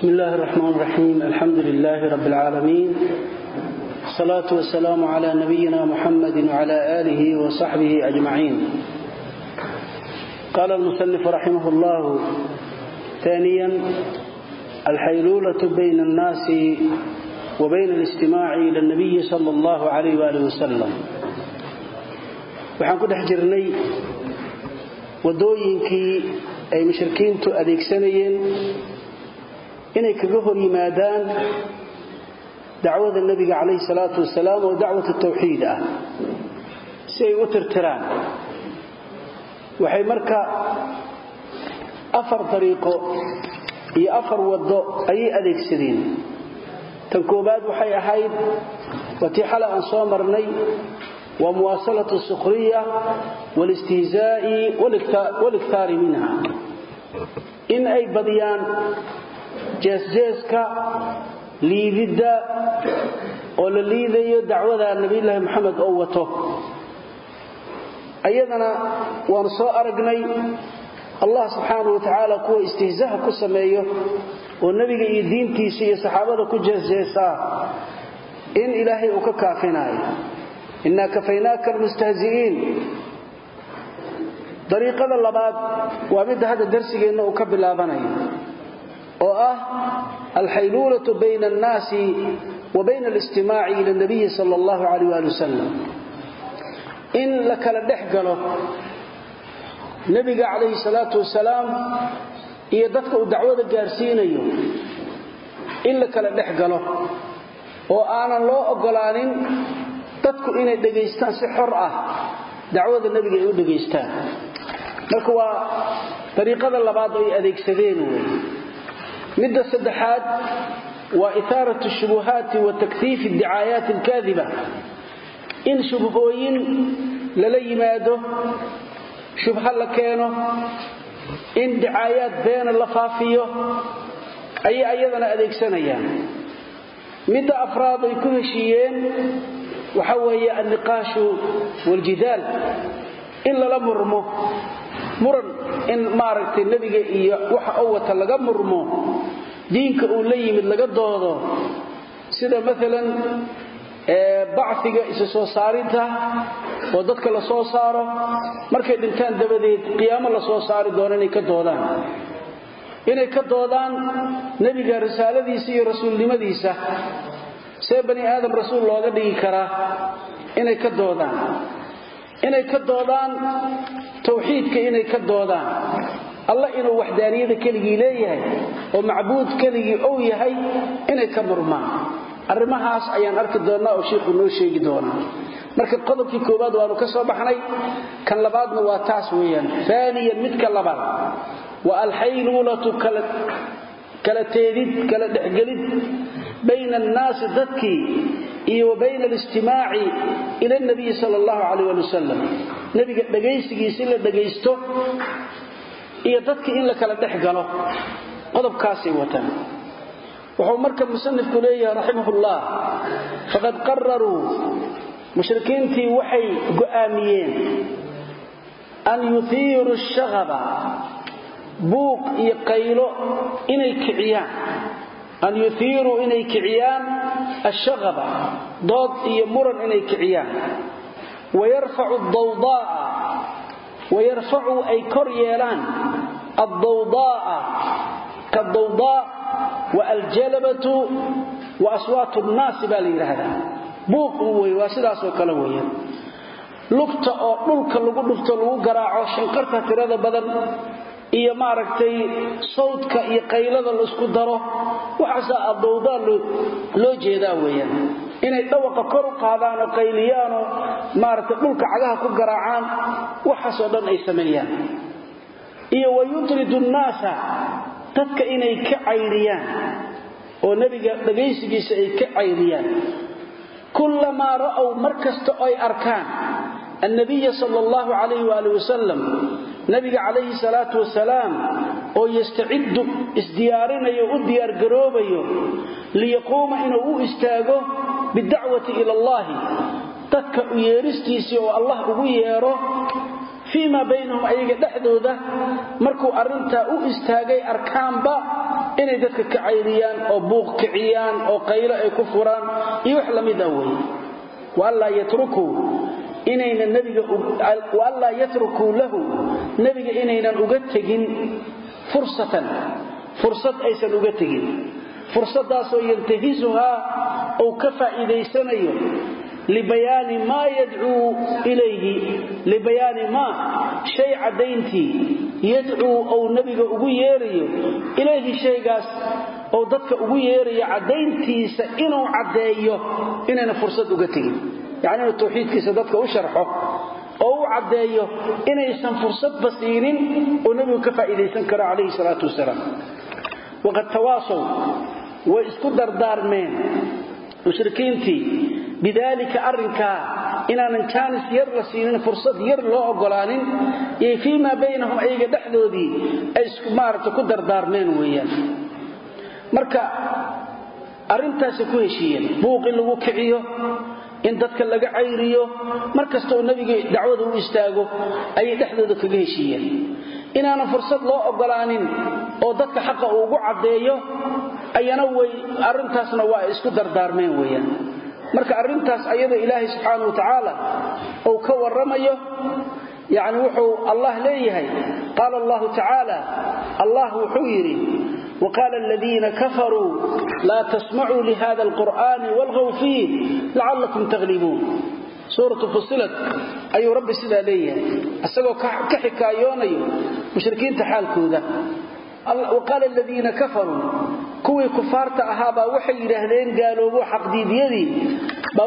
بسم الله الرحمن الرحيم الحمد لله رب العالمين الصلاة والسلام على نبينا محمد وعلى آله وصحبه أجمعين قال المسلف رحمه الله ثانيا الحيلولة بين الناس وبين الاستماع إلى النبي صلى الله عليه وآله وسلم waxaan ku dhex jirnay wadooyinkii ay mushrikiintu inay kaga hor yimaadaan dacwada nebiga calayhi salaatu wasalaam oo dacwatu tawxiid ah si ay u tirtiraan. Waxay marka afar dariiqo iyo afar waddo ayay adeegsadeen. Tan koobaad waxay ahayd watii xale aan soo marnay waa muwaasalatu sukhriya waalistihzaa'i waliktaari minha. In ay badiyaan jeesjeeska liididda oo la liidayo dacwada nabiyulaahi moxamed oo wato. Ayadana waanu soo aragnay allah subxaanau wa tacaala kuwa istihzaha ku sameeyo oo nebiga iyo diintiisa iyo saxaabada ku jeesjeesaa in ilaahay uu ka kaafinaayo innaa kafaynaaka almustahzi'iin dariiqada labaad waa midda hadda darsigeenna uu ka bilaabanayo oo ah alxayluulatu bayna annaasi wa bayna alistimaaci ila nabiyi sala allahu calayh waali wasalam in la kala dhex galo nebiga calayhi salaatu wasalaam iyo dadka uu dacwada gaarsiinayo in la kala dhex galo oo aanan loo oggolaanin dadku inay dhegaystaan si xor ah dacwada nebiga ay u dhegaystaan. Marka waa dariiqada labaad ay adeegsadeen midda saddexaad waa ithaarat shubuhaati wa takfiif addicaayaati alkaadiba. In shubhooyin lala yimaado shubha la keeno in dicaayaad beena la faafiyo ayay ayadana adeegsanayaan. Midda afraad ay ku heshiiyeen waxa weeye alniqaashu waaljidaal in lala murmo muran in maaragtay nebiga iyo waxa u wata laga murmo diinka uu la yimid laga doodo. Sida maalan bacfiga isa soo saarinta oo dadka la soo saaro markay dhintaan dabadeed qiyaamo la soo saari doono inay ka doodaan. Inay ka doodaan nebiga risaaladiisa iyo rasuulnimadiisa. See bani aadam rasuul looga dhigi karaa inay ka doodaan inay ka doodaan tawxiidka inay ka doodaan. Alla inuu waxdaaniyada keligii leeyahay oo macbuud keligii ou yahay inay ka murmaan. Arrimahaas ayaan arki doonnaa oo shiikhu noo sheegi doonaa. Marka qodobkii koowaad waanu ka soo baxnay kan labaadna waa taas weeyaan. Aaniyan midka labaad. Waa alxayluulatu kala teedid kala dhexgelid. Bayna annaasi dadkii iyo bayna alistimaaci ila nabiyi sala allahu calayh ali wasalam. Nebiga dhegaysigiisi la dhegaysto iyo dadkii in la kala dhex galo qodobkaasay wataan. Wuxuu marka musanifku leeyahay raximahullah faqad qararuu mushrikiintii waxay go'aamiyeen an yuhiiruu shaqaba buuq iyo qaylo inay kiciyaan an yuhiiruu inay kiciyaan ashaqaba dood iyo muran inay kiciyaan. Wayarfacu dawdaa'a wayarfacuu ay kor yeelaan addawdaa'a ka dawdaa wa aljalabatu wa aswaatu nnaasi baa la yidhaahdaa. Buuq uu wey waa sidaasoo kale weeyaan lugta oo dhulka lagu dhufto lagu garaaco shanqarta tirada badan iyo maaragtay sawdka iyo qaylada la isku daro waxaasaa addawdaa loo jeedaa weeyaan. Inay dhawaqa kor u qaadaan oo qayliyaanoo maaragtay dhulka cagaha ku garaacaan waxaasoo dhan ay sameeyaan. Iyo wa yudridu nnaasa dadka inay ka cayriyaan oo nebiga dhagaysigiisa ay ka cayriyaan kullamaa ra'ow mar kasta ay arkaan annabiya sala allahu calayh waali wasalam nabiga calayhi salaatu wasalaam oo yastaciddu isdiyaarinayo u diyaargaroobayo liyaquuma inuu u istaago bidacwati ila allahi dadka u yeeristiisii oo allah ugu yeero fii maa baynahum ayaga dhexdooda markuu arrintaa u istaagay arkaanba inay dadka ka cayriyaan oo buuq kiciyaan oo qaylo ay ku furaan iyo wax la mid wey waallaa yatrukuu inayna nabiga waallaa yatrukuu lahu. Nebiga inaynan uga tegin fursatan. Fursad aysan uga tegin. Fursadaasoo yantahisuhaa uu ka faa'iidaysanayo. Libayaani maa yadcuu ilayhi. Libayaani maa shay caddayntii yadcuu ou nebiga ugu yeerayo. Ilayhi shaygaas ou dadka ugu yeerayo caddayntiisa inuu caddeeyo inayna fursad uga tegin yacni inuu tawxiidkiisa dadka u sharxo oo u caddeeyo inaysan fursadba siinin oo nebigu ka faa'iidaysan karo calayhi salaatu wasalaam. Waqad tawaasow way isku dardaarmeen mushrikiintii bidaalika arrinkaa inaanan jaanis yar la siinin fursad yar loo oggolaanin iyo fii maa baynahum ayaga dhexdoodii ay maaragta ku dardaarmeen weeyaan. Marka arrintaasay ku heshiiyeen buuq in lagu kiciyo in dadka laga cayriyo mar kastaoo nebiga dacwada u istaago ayay dhexdooda kaga heshiiyeen. Inaanan fursad loo oggolaanin oo dadka xaqa uu ugu caddeeyo ayana way arrintaasna waa ay isku dardaarmeen weeyaan. Marka arrintaas ayada ilaahay subxaana wa tacaala uu ka warramayo yacni wuxuu allah leeyahay. Qaala allahu tacaala allah wuxuu yidhi وقال الذين كفروا لا تسمعوا لهذا القرآن والغوا فيه لعلكم تغلبون سورة فصلت أي رب سيدا ليه أسأقوا كحكايوني مشركين تحال كوذا وقال الذين كفروا كوي كفارت أهابا وحي يرهدين قالوا بو حق دي بيدي با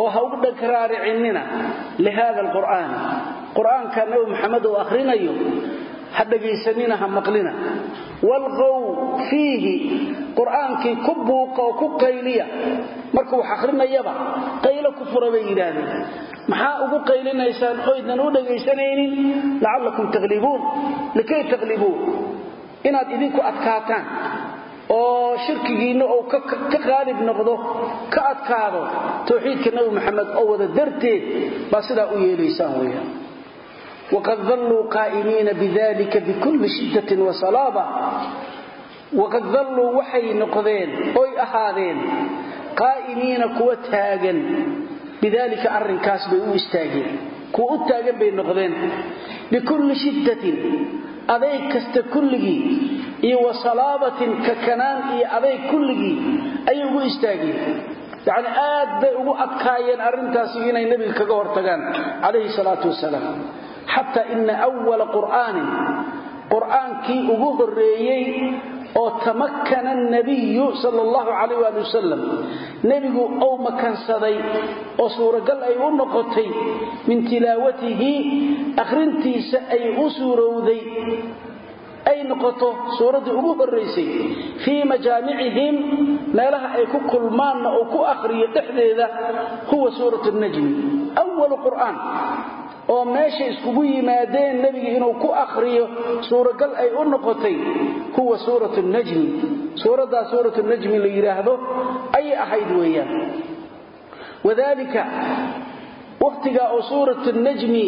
oo ha u dhagraaricinina lihaada alqur'aan qur'aanka nabi maxamed uu akhrinayo ha dhegaysanina ha maqlina. Walqow fiihi qur'aankii ku buuqa oo ku qayliya. Marka wax akhrinayaba qaylo ku fura bay maxaa ugu qaylinaysaan oydan u dhegaysanaynin lacalakum taqlibuun. Likay taqlibuun? Inaad idinku adkaataan oo shirkigiinna uu ka qaalib noqdo ka adkaado tawxiidka nebi maxamed oo wada darteed baa sidaa u yeelaysaan weyaan waqad dalluu qaa'imiina bidalika bikulli shiddatin wasalaaba waqad dalluu waxay noqdeen oy ahaadeen qaa'imiina kuwa taagan. Bidalika arrinkaas bay u istaageen. Kuwa u taagan bay noqdeen bikulli shiddatin adayg kasta kulligii iyo wa salaabatin kakanaan iyo adayg kulligii ayay ugu istaageen yacni aad bay ugu adkaayeen arrintaasi inay nebiga kaga hortagaan calayhi salaatu wasalaam. Xataa ina awala qur'aanin qur'aankii ugu horreeyey oo tamakkana nabiyu sal allahu calayh waali wasalam nebigu ou makansaday oo suuragal ay u noqotay min tilaawatihi akhrintiisa ay u suurowday ay noqoto suuraddii ugu horraysay fii majaamicihim meelaha ay ku kulmaanna oo ku akhriyo dhexdeeda huwa suuratu najmi. Walu qur'aan oo meesha iskugu yimaadeen nebiga inuu ku akhriyo suuragal ay u noqotay huwa suuratu najmi. Suuraddaa suuratu najmi la yidhaahdo ayay ahayd weeyaan. Wadaalika wakhtigaa oo suuratu najmi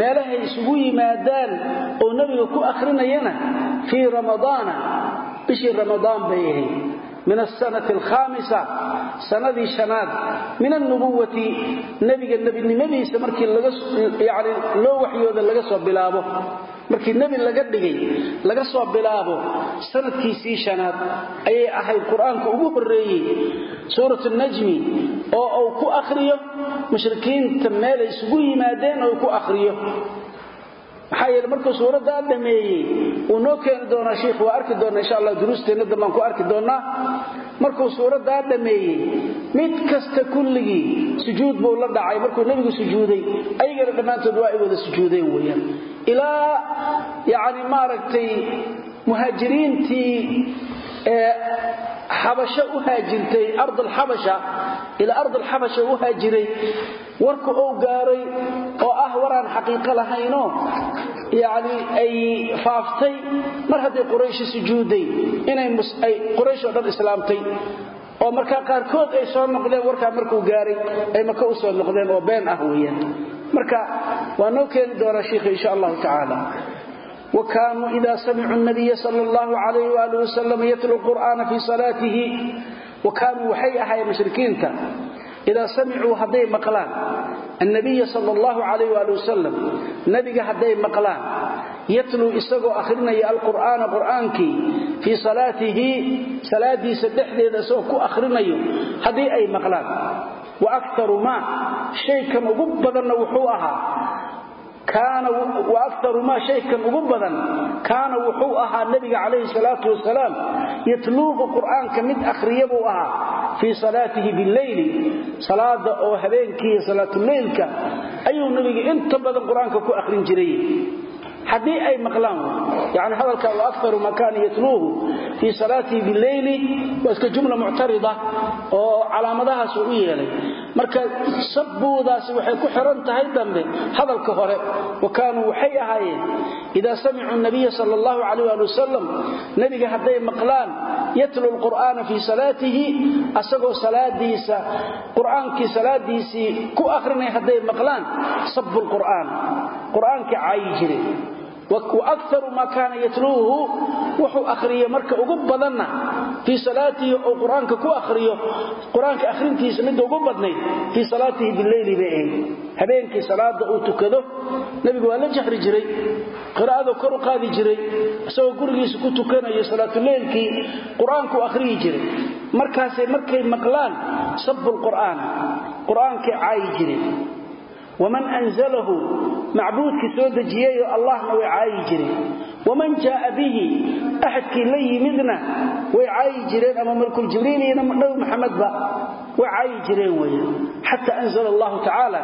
meelahay isugu yimaadaan oo nebiga ku akhrinayana fii ramadaana bishii ramadaan bay ahayd min asanati alkhaamisa sanadii shanaad min alnubuwati nebiga nebinimadiisa markii yani loo waxyooda laga soo bilaabo. Markii nebi laga dhigay laga soo bilaabo sanadkiisii shanaad ayay ahayd qur'aanka ugu horreeyey suuratu najmi oo uu ku akhriyo mushrikiinta meelay isugu yimaadeen oo ku akhriyo maxaa yeele markuu suuraddaa dhameeyey wuu noo keeni doonaa shiikh waa arki doonnaa insha allah duruusteenna dambaan ku arki doonnaa markuu suuraddaa dhameeyey mid kasta kulligii sujuud buu la dhacay. Markuu nebigu sujuuday ayagana dhammaantood waa ay wada sujuudeen weeyaan. Ilaa yacni maaragtay muhaajiriintii xabasho u haajirtay ard alxabasha ilaa ard alxabasha u haajiray warka ou gaaray oo ah waraan xaqiiqo lahaynoo yacni ay faaftay mar hadday qurayshi sujuuday inay quraysh oo dhan islaamtay oo markaa qaarkood ay soo noqdeen warkaa markuu gaaray ay maka u soo noqdeen oo been ah weeyaan. Marka waa noo keeni doonaa shiikha insha allahu tacaala وكانوا إذا سمعوا النبي صلى الله عليه وآله وسلم يتلو القرآن في صلاته وكانوا وحي أحيى مشركين إذا سمعوا هدي مقلان النبي صلى الله عليه وآله وسلم نبي هدي مقلان يتلو إساقو أخرنا القرآن قرآنك في صلاته صلاة سدحدي إذا سوكو أخرنا هدي أي مقلان وأكثر ما شيء كان أقبضا وحوءها kaana wa aktaru maa shaykan ugu badan kaana wuxuu ahaa nebiga calayhi salaatu wasalaam yatluuhu qur'aanka mid akhriya buu ahaa fii salaatihi bileyli salaada oo habeenkiiiyo salaatuleylka ayuu nebiga inta badan qur'aanka ku akhrin jiray. Haddii ay maqlaan yani hadalka wa aktaru man kaana yatluuhu fii salaatihi bileyli waa iska jumla muctarida oo calaamadahaas uu yeelay marka sabbuudaasi waxay ku xiran tahay dambe hadalka hore wa kaanuu waxay ahaayeen idaa samicuu nabiya sal allahu calayh ali wasalam nebiga hadday maqlaan yatlu lqur'aana fii salaatihi asagoo salaadiisa qur'aankii salaadiisii ku akhrinaya hadday maqlaan sabbu lqur'aan qur'aanka caayi jire wa akaru maa kaana yatluuhu wuxuu ahriyay marka ugu badanna fi salaatihi oo quraanka ku akhriyo. Quraanka akhrintiisa mid ugu badnayd fi salaatihi bil-layl baa habeenkii salaada uu tukado nabigu waa la jahri jiray qiraa'ada kor u qaadi jiray asagoo gurigiisa ku tukanayo salaatu leelkii quraanku akhriyi jiray. Markaas markay maqlaan sabbul qur'aan quraanka caayi waman anzalahu macbuudkii soo dejiyayoo allahna way caayi jireen waman jaaa bihi axadkii la yimidna way caayi jireen ama malkuljibriil iyo dhow maxamedba way caayi jireen wey xata anzala allahu tacaala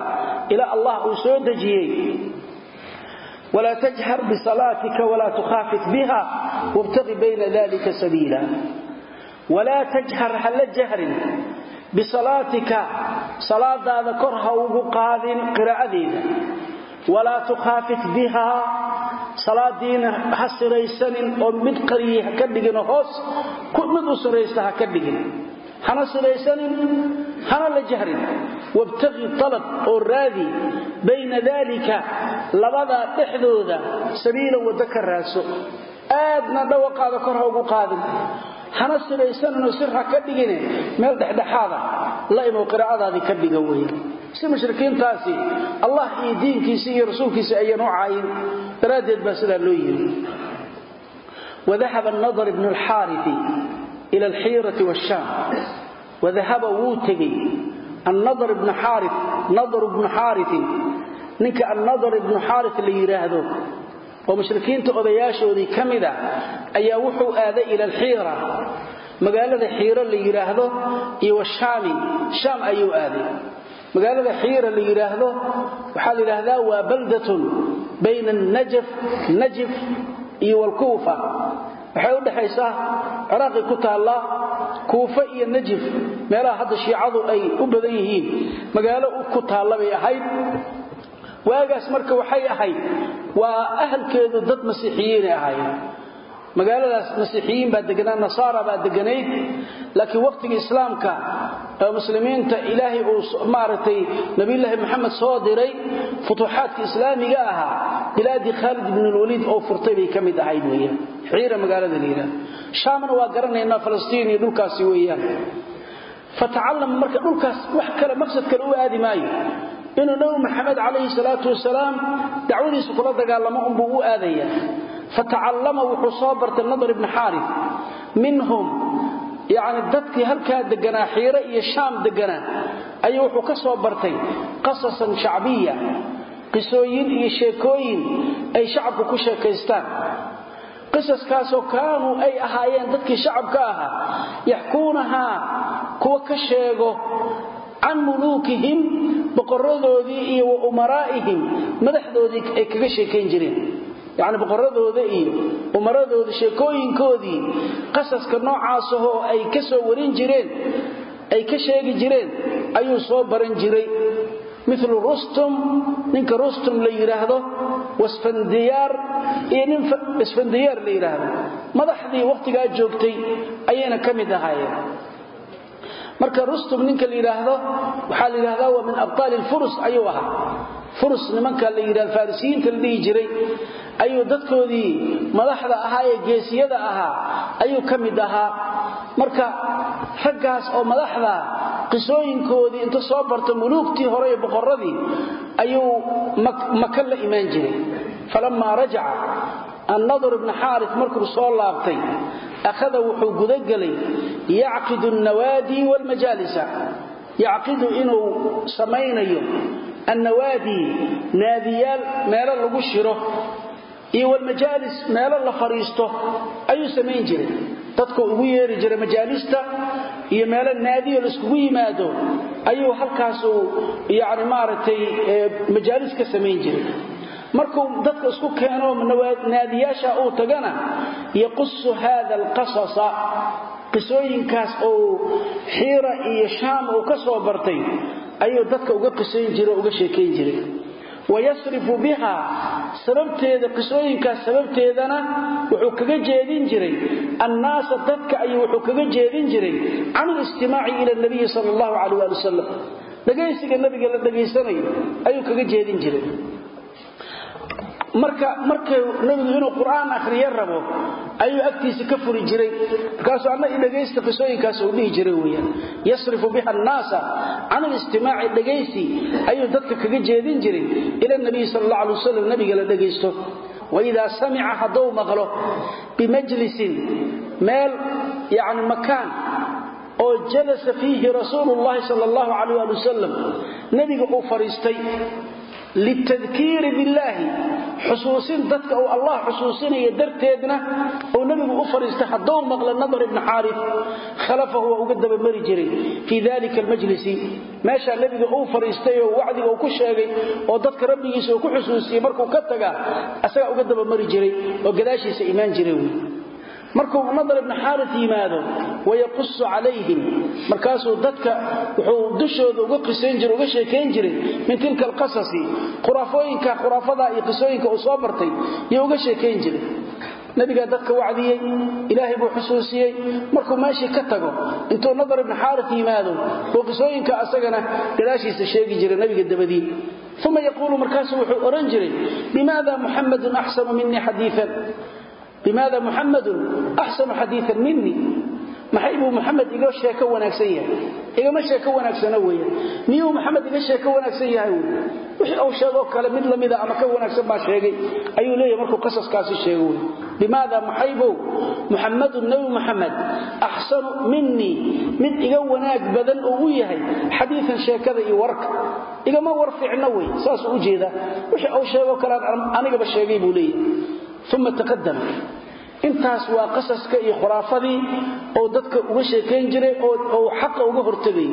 ilaa allah uu soo dejiyey wlaa tajhar bisalaatika wlaa tukhaafit biha wbtai bayna dalika sabiila walaa tajhar hala jahrin bisalaatika salaadaada kor ha ugu qaadin qiraa'adeeda walaa tukhaafit bihaa salaadiina ha siraysanin oo mid qariye ha ka dhiginoo hoos mid u siraysta ha ka dhigin. Hana siraysanin hana la jahrin. Wabtaqi talab oo raadi bayna daalika labadaa dhexdooda sabiila waddo ka raadso aadna dhawaqaada kor ha ugu qaadin hana sibaysanino sirha ka dhigine meel dhexdhexaada la imow qiraa'adaadii ka dhiga wey si mushrikiintaasi allah iyo diinkiisi iyo rasuulkiisi ayaan u caayin daraaddeed baa sidaa loo yiri. Wadahaba nadar ibnu alxaarifi ila alxiirati washaam wadahaba wuu tegey annadar ibnu xaari nadar ibnu xaariin ninka annadar ibnu xaari la yidhaahdo oo mushrikiinta odayaashoodii kamida ayaa wuxuu aaday ila alxiira. Magaalada xiira la yiraahdo iyo washaami sham ayuu aaday. Magaalada xiira la yiraahdo waxa la yiraahdaa waa baldatun bayna an-najf najf iyo wal-kufa waxay u dhaxaysaa ciraaqi ku taala kuufa iyo najf meelaha hadda shiicadu ay u badan yihiin magaalo ku taala bay ahayd waagaas marka waxay ahayd waa ahalkeedu dad masiixiyiin ahaayeen. Magaaladaas masiixiyiin baa deganaa nasaara baa deganayd. Laakiin waqtiga islaamka ee muslimiinta ilaahay uu maaragtay nabiyullaahi maxamed soo diray futuuxaadka islaamiga ahaa bilaadii khaalid ibn alwaliid oo furtay bay ka mid ahayd weeyaan. Xiira magaalada liira shaamna waa garanaynaa falastiin iyo dhulkaasi weeyaan. Fatacallam marka dhulkaas wax kale maqsad kale u aadi maayo inuu nabi maxamed calayhi salaatu wasalaam dacwadiisa kula dagaalamo unbuu u aadaya. Fatacallama wuxuu soo bartay nadar ibni xaarif minhum yacni dadkii halkaa deganaa xiire iyo shaam deganaa ayuu wuxuu ka soo bartay qasasan shacbiya qisooyin iyo sheekooyin ay shacabku ku sheekaystaan. Qisaskaasoo kaanuu ay ahaayeen dadkii shacabka ahaa yaxkuunahaa kuwa ka sheego can muluukihim boqoradoodii iyo wa umaraa'ihim madaxdoodii ay kaga sheekayn jireen. Yacni boqoradooda iyo umaradooda sheekooyinkoodii qasaska noocaasahoo ay ka soo warin jireen ay ka sheegi jireen ayuu soo baran jiray. Milu rustum ninka rustum la yidhaahdo wasfandiyaar iyo nin isfandiyaar la yidhaahdo madaxdii wakhtigaa joogtay ayayna ka ahaayeen marka rustum ninka la yiraahdo waxa la yiraahdaa waa min abtaal al-furs ayuu ahaa. Furs nimanka la yiraahdo farisiinta la jiray. Ayuu dadkoodii madaxda ahaa ee geesiyada ahaa ayuu ka mid ahaa. Marka raggaas oo madaxda qisooyinkoodii inta soo barta muluugtii hore ee boqorradii ayuu maka la imaan jiray. Falammaa rajaca annadr ibnu xaaris markuu soo laabtay akhada wuxuu gudagelay yacqidu annawaadi waalmajaalisa yacqidu inuu samaynayo annawaadi naadiyaal meelo lagu shiro iyo walmajaalis meelo la fadhiisto ayuu samayn jiray dadku ugu yeeri jiray majaalista iyo meelo naadiyo laiskugu yimaado ayuu halkaasuu yani maaragtay majaalis ka samayn jiray markuu dadka isku keeno naadiyaasha uu tagana yaqusu hada alqasasa qisooyinkaas oo xiira iyo shaam uu ka soo bartay ayuu dadka uga qisayn jiray uga sheekayn jiray. Wayasrifu biha sababteeda qisooyinkaas sababteedana wuxuu kaga jeedin jiray. Annaasa dadka ayuu wuxuu kaga jeedin jiray can alistimaaci ila nabiyi sal allahu calayh waali wasalam dhegaysiga nabiga la dhegaysanayo ayuu kaga jeedin jiray marka markuu nabigu inuu qur'aan akhriyo rabo ayuu agtiisa ka furi jiray. Markaasuu anna dhegaysta qisooyinkaas uu dhihi jiray weeyaan. Yasrifu biha annaasa can alistimaaci dhegaysi ayuu dadka kaga jeedin jiray ila nabiyi sal allah alay wasalam nabiga la dhegaysto waidaa samica hadduu maqlo bimajlisin meel yacni makaan oo jalasa fiihi rasuulu llahi sal allahu calayh ali wasalam nebiga uu fadhiistay litadkiiri billaahi xusuusin dadka uu allah xusuusinaya darteedna uu nebigu u fadhiistay hadduu maqla nadar ibni xaarif khalafahu waa uga dabamari jiray fii dalika almajlisi meeshaa nebiga uu fadhiistay oo wacdiga uu ku sheegay oo dadka rabbigiisa uu ku xusuusiyey markuu ka tagaa asagaa uga dabamari jiray oo gadaashiisa imaan jiray wy markuu nadar ibni xaaris yimaado wayaqusu calayhim. Markaasuu dadka wuxuu dushooda uga qisayn jira uga sheekayn jiray min tilka alqasasi. Khuraafooyinka khuraafadaa iyo qisooyinka uu soo bartay iyo uga sheekayn jiray. Nabigaa dadka wacdiyey ilaahay buu xusuusiyey. Markuu meeshii ka tago intuu nadar ibni xaaris yimaado buu qisooyinka asagana gadaashiisa sheegi jiray nabiga dabadii. Uma yaquulu markaasu wuxuu odhan jiray bimaada muxamadun axsanu minii xadiian bimaada muxamadun axsanu xadiian minii maxay buu muxamed iga sheeko wanaagsan yahay? Igama sheeko wanaagsana weya miyuu muxamed iga sheeko wanaagsan yahay wy wixii uu sheegoo kale mid lamida ama ka wanaagsan baa sheegay. Ayuu leeyahy markuu qasaskaasi sheego wey bimaada maxaybow muxamadun nebi muxamed axsanu minii mid iga wanaag badan oo u yahay xadiian sheekada iyo warka. Igama war fiicno wey saasuu leeyahay uma taqadama intaas waa qasaska iyo khuraafadii oo dadka uga sheekayn jiray oo xaqa uga hortagayay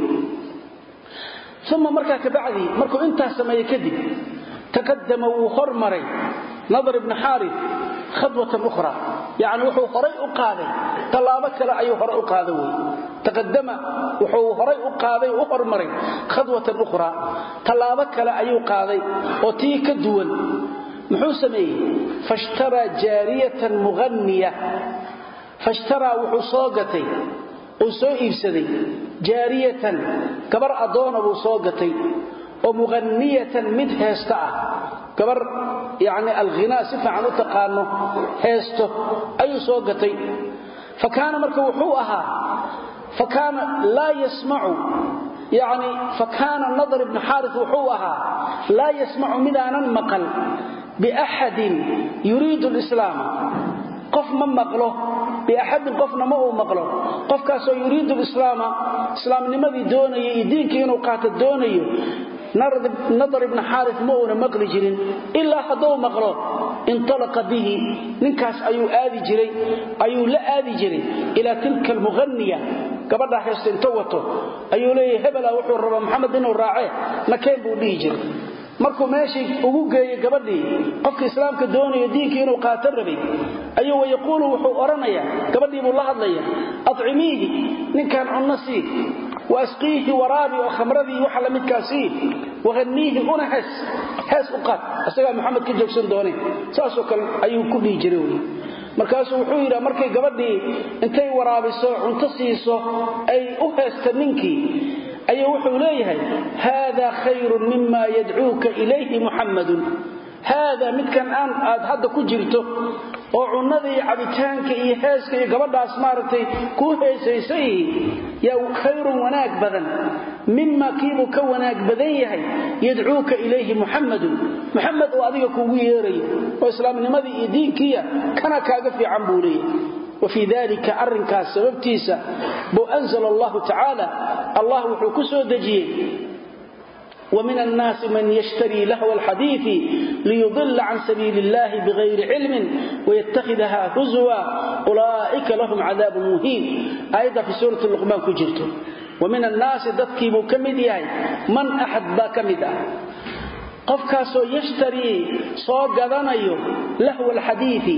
uma markaa kabacdii markuu intaas sameeye kadib taqadama wuu hormaray nadar ibni xaari khadwatan ukhra yacni wuxuu horay u qaaday tallaabo kale ayuu horay u qaada wey wuxuu horay u qaaday u hormaray khadwatan ukhraa tallaabo kale ayuu qaaday oo tii ka duwan muxuu sameeyey? Fashtaraa jaariyatan muaniya fashtaraa wuxuu soo gatay uu soo iibsaday. Jaariyatan gabar addoona buu soo gatay. Oo muqaniyatan mid heesta ah. Gabar yacni alghinaa si fiican u taqaano heesto ayuu soo gatay. Fa kaana marka wuxuu ahaa fa kaana wuxuu ahaa laa yasmacu midaanan maqal biaxadin yuriidu lislaama qof ma maqlo biaxadin qofna ma uu maqlo. Qofkaasoo yuriidu lislaama islaamnimadii doonaya iyo diinkii inuu qaato doonayo nadar ibni xaaris ma uuna maqli jirin ilaa hadduu maqlo intalaqa bihi ninkaas ayuu aadi jiray ayuu la aadi jiray ilaa tilka almughaniya gabadha heesta inta wato ayuu leeyahay hebela wuxuu rabaa maxamed inuu raacee nakeen buu dhihi jiray markuu meeshii ugu geeyey gabadhii qofka islaamka doonayo diinkii inuu qaato rabay ayuu wayaquulu wuxuu odhanayaa gabadhii buu la hadlaya acimiihi ninkan cunno sii wa asqiihi waraabi oo khamradii waxa la midkaa sii wahanniihi una hees hees u qaad. Isagaa maxamed ka joogsan doone saasoo kale ayuu ku dhihi jiray wy markaasuu wuxuu yidhaa markay gabadhii intay waraabiso cunto siiso ay u heesta ninkii ayuu wuxuu leeyahay haada khayrun mima yadcuuka ilayhi muxammadun haada midkan aan aad hadda ku jirto oo cunnada iyo cabitaanka iyo heeska iyo gabadhaas maaragtay kuu heesaysay yaa khayrun wanaag badan. Mima kiibuu ka wanaag badan yahay yadcuuka ilayhi muxamadun muxamed oo adiga kuugu yeerayo oo islaamnimadii iyo diinkiiya kana kaaga fiican buu wafii dalika arinkaas sababtiisa buu anzla allahu tacaala allah wuxuu ku soo dejiyey wmin annaasi man yshtari lahw lxadiii liyudila can sabiili illahi bigayri cilmin waytakidaha huzwa ulaaika lahum cadaabun muhiin aayadda fi suurati luqmaan ku jirto wa min annaasi dadkiibuu ka mid yahay man axad baa ka mid ah qofkaasoo yashtarii soo gadanayo lahwa alxadiidi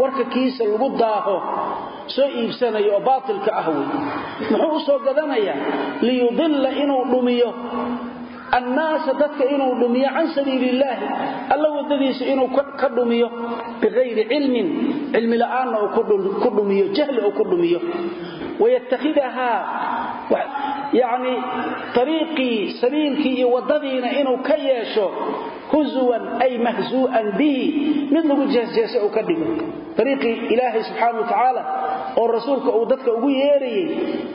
warka kiisa lagu daaho soo iibsanayo oo baatilka ah wey muxuu u soo gadanayaa? Liyudilla inuu dhumiyo annaasa dadka inuu dhumiyo can sabiili illaahi alla wadadiisa inuu ka dhumiyo biqayri cilmin cilmi la'aanna uu ku dhumiyo jahli uu ku dhumiyo. Wayattakhidahaa yacni ariiqii sabiilkii iyo waddadiina inuu ka yeesho huzuwan ay mahzuu'an bihi mid lagu jeesjeesa uu ka dhigo. Ariiqii ilaahay subxaana wa tacaala oo rasuulka uu dadka ugu yeerayey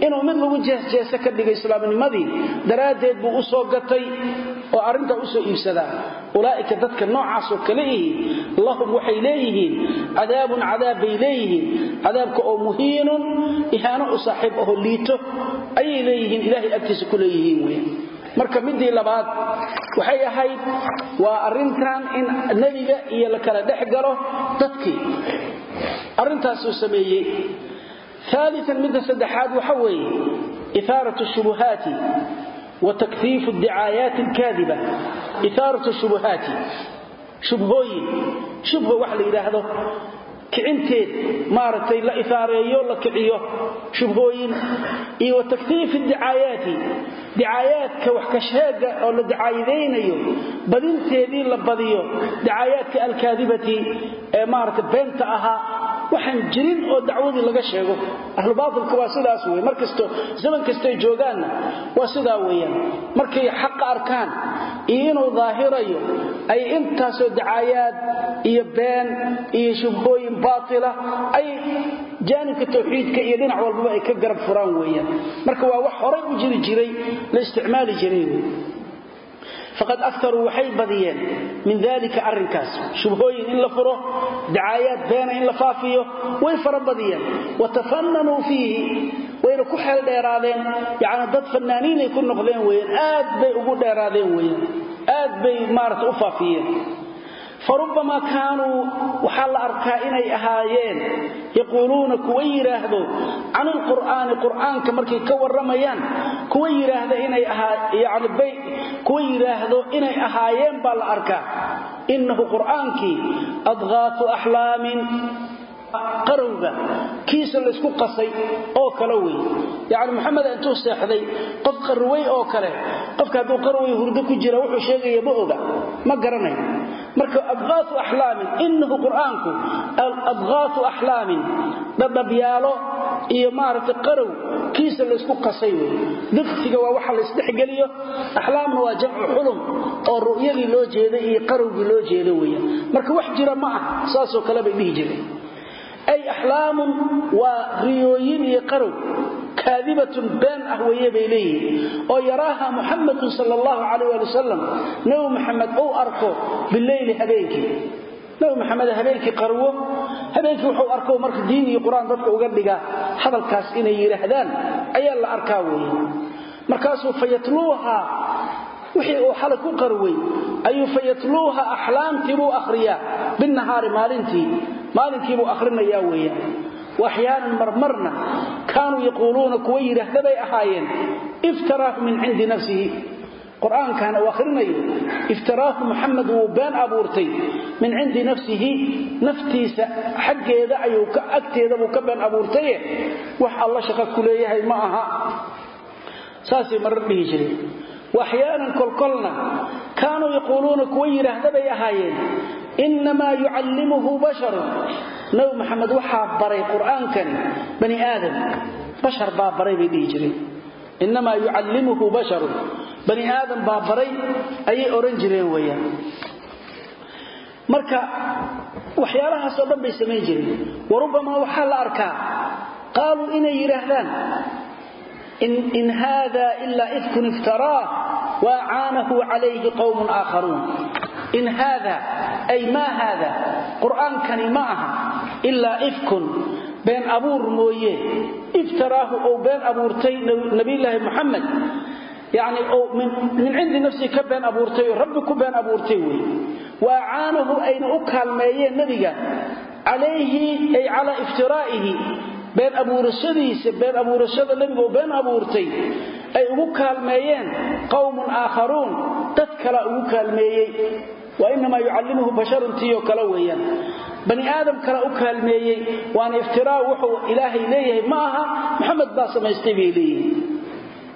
inuu mid lagu jeesjeesa ka dhigo islaamnimadii daraaddeed buu u soo gatay oo arrintaa u soo iibsadaa. Ulaa'ika dadka noocaasoo kale ihi lahum waxay leeyihiin cadaabun cadaab bay leeyihiin cadaabka oo muhiinun ihaano u saaxiib aho liito ayay leeyihiin ilaahay agtiisa ku leeyihiin marka midii labaad waxay ahayd waa arrintan in nebiga iyo la kala dhex galo dadkii arrintaasuu sameeyey. Aalian midda saddexaad waxa weeye ihaaratu shubuhaati wa takfiifu dicaayaati alkaadiba. Ihaaratu shubuhaati shubhooyin shubho wax la yidhaahdo kicinteed maaragtay la ifaareeyo la kiciyo shubhooyin iyo wa takfiifi dicaayaati dicaayaadka wax kasheega oo la dicaayadaynayo badinteedii la badiyo dicaayaadka alkaadibati ee maaragtay beenta ahaa waxaan jirin oo dacwadii laga sheego. Ahlubaatilka waa sidaas wey markasto zaman kastay joogaanna waa sidaa weeyaan. Markay xaqa arkaan iyo inuu daahirayo ay intaasoo dacaayaad iyo been iyo shubhooyin baatila ay jaanibka tawxiidka iyo dhinac walbaba ay ka garab furaan weeyaan. Marka waa wax horay u jiri jiray la isticmaali jiray faqad akaruu waxay badiyeen min dalika arrinkaas. Shubhooyin in la furo dacaayaad beena in la faafiyo way fara badiyeen. Watafananuu fiihi wayna ku xeel dheeraadeen. Yani dad fanaaniinay ku noqdeen weyaan aad bay ugu dheeraadeen weyaan aad bay maarata u faafiyeen farubamaa kaanuu waxaa la arkaa inay ahaayeen. yaquuluuna kuwa yidhaahdo can ilqur'aani qur'aanka markay ka warramayaan kuwa yidhaahda inay yani bay kuwa yidhaahdo inay ahaayeen baa la arkaa. innahu qur'aankii adghaatu axlaamin qarowga kiisa laysku qasay oo kale wey yani maxamed intuu seexday qof qarway oo kale qofka hadduu qarway hurdo ku jira wuxuu sheegaya ma oga ma garanayo marka adghaatu axlaamin innahu qur'aanku axlaamin dhadhabyaalo iyo maaragtay qarow kiisa laysku qasay wey diktiga waa waxa laysdhexgeliyo axlaamna waa jamcu xulum oo ru'yadii loo jeeday iyo qarowgii loo jeedo weeyaan. Marka wax jira ma ah saasoo kale bay dhihi jireen ay axlaamun waa riyooyin iyo qarow kaadibatun been ah weeye bay leeyihiin. Oo yaraaha muxamadun sal allahu calayh ali wasalam nebi maxamed uu arko bileyli habeenkii nebi maxamed habeenkii qarwo habeenkii wuxuu arko marka diin iyo qur'aan dadka uga dhiga hadalkaas inay yidhaahdaan ayaa la arkaa weeye. Markaasuu fayatluuha wixii uu maalinkiibuu akhrinayaa weeyaan waxyaanan marmarna kaanuu yaquuluuna kuwa yidhaahda bay ahaayeen iftaraahu min cindi nafsihi. Qur'aankan uu akhrinayo iftaraahu muxamed wuu been abuurtay. Min cindi nafsihi naftiisa xaggeeda ayuu agteeda buu ka been abuurtaye. Wax alla shaqa ku leeyahay ma aha. Saasay marar dhihi jireen waxyaanan kolkolna kaanuu yaquuluuna kuwa yidhaahda bay ahaayeen innamaa yucallimuhu basharun nabi maxamed waxaa baray qur'aankan bani aadam bashar baa baray bay dhihi jireen innamaa yucallimuhu basharun bani aadam baa baray ayay odhan jireen weeyaan marka waxyaalahaasoo dhan bay samayn jireen warubbamaa waxaa la arkaa qaaluu inay yidhaahdaan in haada ilaa ifkun iftaraah waacaanahu calayhi qowmun in haada ay maa haada qur'aankani ma aha ilaa ifkun been abuur mooye iftaraahu ou been abuurtay nabiyulaahi muxamed yani min cindi nafsii ka been abuurtay oo rabbi ku been abuurtay wey. Waacaanahu ayna u kaalmeeyeen nebiga calayhi ay calaa iftiraa'ihi been abuurashadiisa been abuurashada nebigu been abuurtay ay ugu kaalmeeyeen qowmun aakharuun dad kala ugu kaalmeeyey wa inamaa yucallimuhu basharuntiioo kale weeyaan. Bani aadam kale u kaalmeeyey waana iftiraa wuxuu ilaahay leeyahay ma aha maxamed baa samaystay bay leeyihiin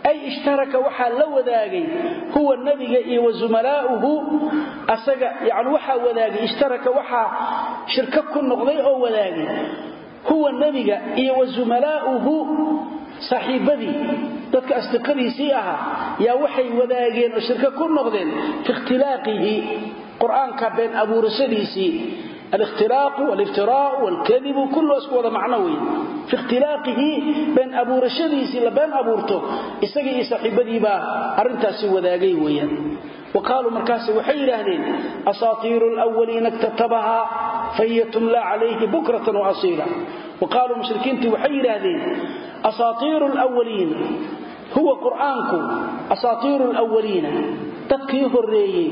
ay ishtaraka waxaa la wadaagay huwa nebiga iyo wa zumalaa'uhu asaga yani waxaa wadaagay ishtaraka waxaa shirko ku noqday oo wadaagay huwa nebiga iyo wa zumalaa'uhu saaxiibbadii dadka asdiqadiisii qur'aanka been abuurashadiisii alikhtilaaqu waliftiraau walkadibu kullu isku wada macno wey fi ikhtilaaqihi been abuurashadiisii la been abuurto isagii iyo saaxiibadiibaa arrintaasi wadaagay weeyaan. Wa qaaluu markaas waxay yidhaahdeen asaatiiru lwaliina iktatabahaa fahiya tumla calayhi bukratan waasiila wa qaaluu mushrikiintii waxay yidhaahdeen asaatiiru lwaliin huwa qur'aanku asaatiiru lwaliina dadkii horreeyey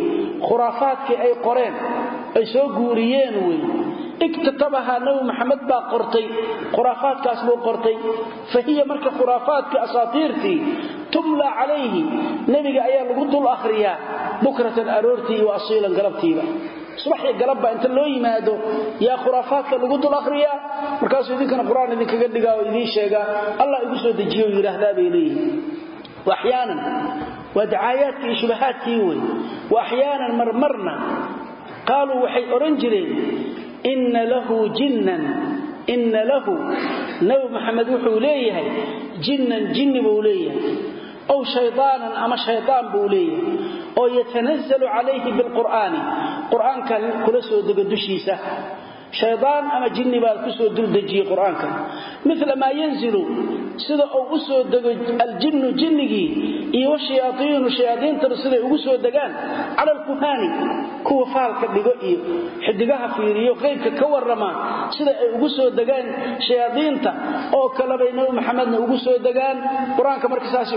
khuraafaadkii ay qoreen ay soo guuriyeen wey iktatabahaa nabi maxamed baa qortay khuraafaadkaas buu qortay. Fa marka khuraafaadkii asaatiirtii tumla calayhi nebiga ayaa lagu dul akhriyaa bukratan aroortii iyo asiilan galabtiiba. Subaxii galabba inta loo yimaado yaa khuraafaadka lagu dul akhriyaa? Markaasuu idinkana qur'aan idinkaga dhigaa oo idiin sheegaa allah igu soo dejiyo yidhaahdaa bay leeyihiin waxyaanan waa dacaayaadkii iyo shubahaadkii wey wa axyaanan marmarna qaaluu waxay odhan jireen inna lahu jinnan inna lahu nabi maxamed wuxuu leeyahay jinnan jinni buu leeyahay ow shaydaanan ama shaydaan buu leeyahay oo yatanazalu calayhi bilqur'aani qur'aanka kula soo dego dushiisa shaydaan ama jinni baa ku soo duldejiyey qur'aanka. Mila maa yanzilu sida uu u soo dego aljinnu jinnigii iyo washayaaiinu shayaadiintanu siday ugu soo degaan cala alkuhaani kuwa faalka dhigo iyo xidigaha fiiriyo qaybka ka warrama sida ay ugu soo degaan shayaadiinta oo kalebay nabi maxamedna ugu soo degaan qur'aanka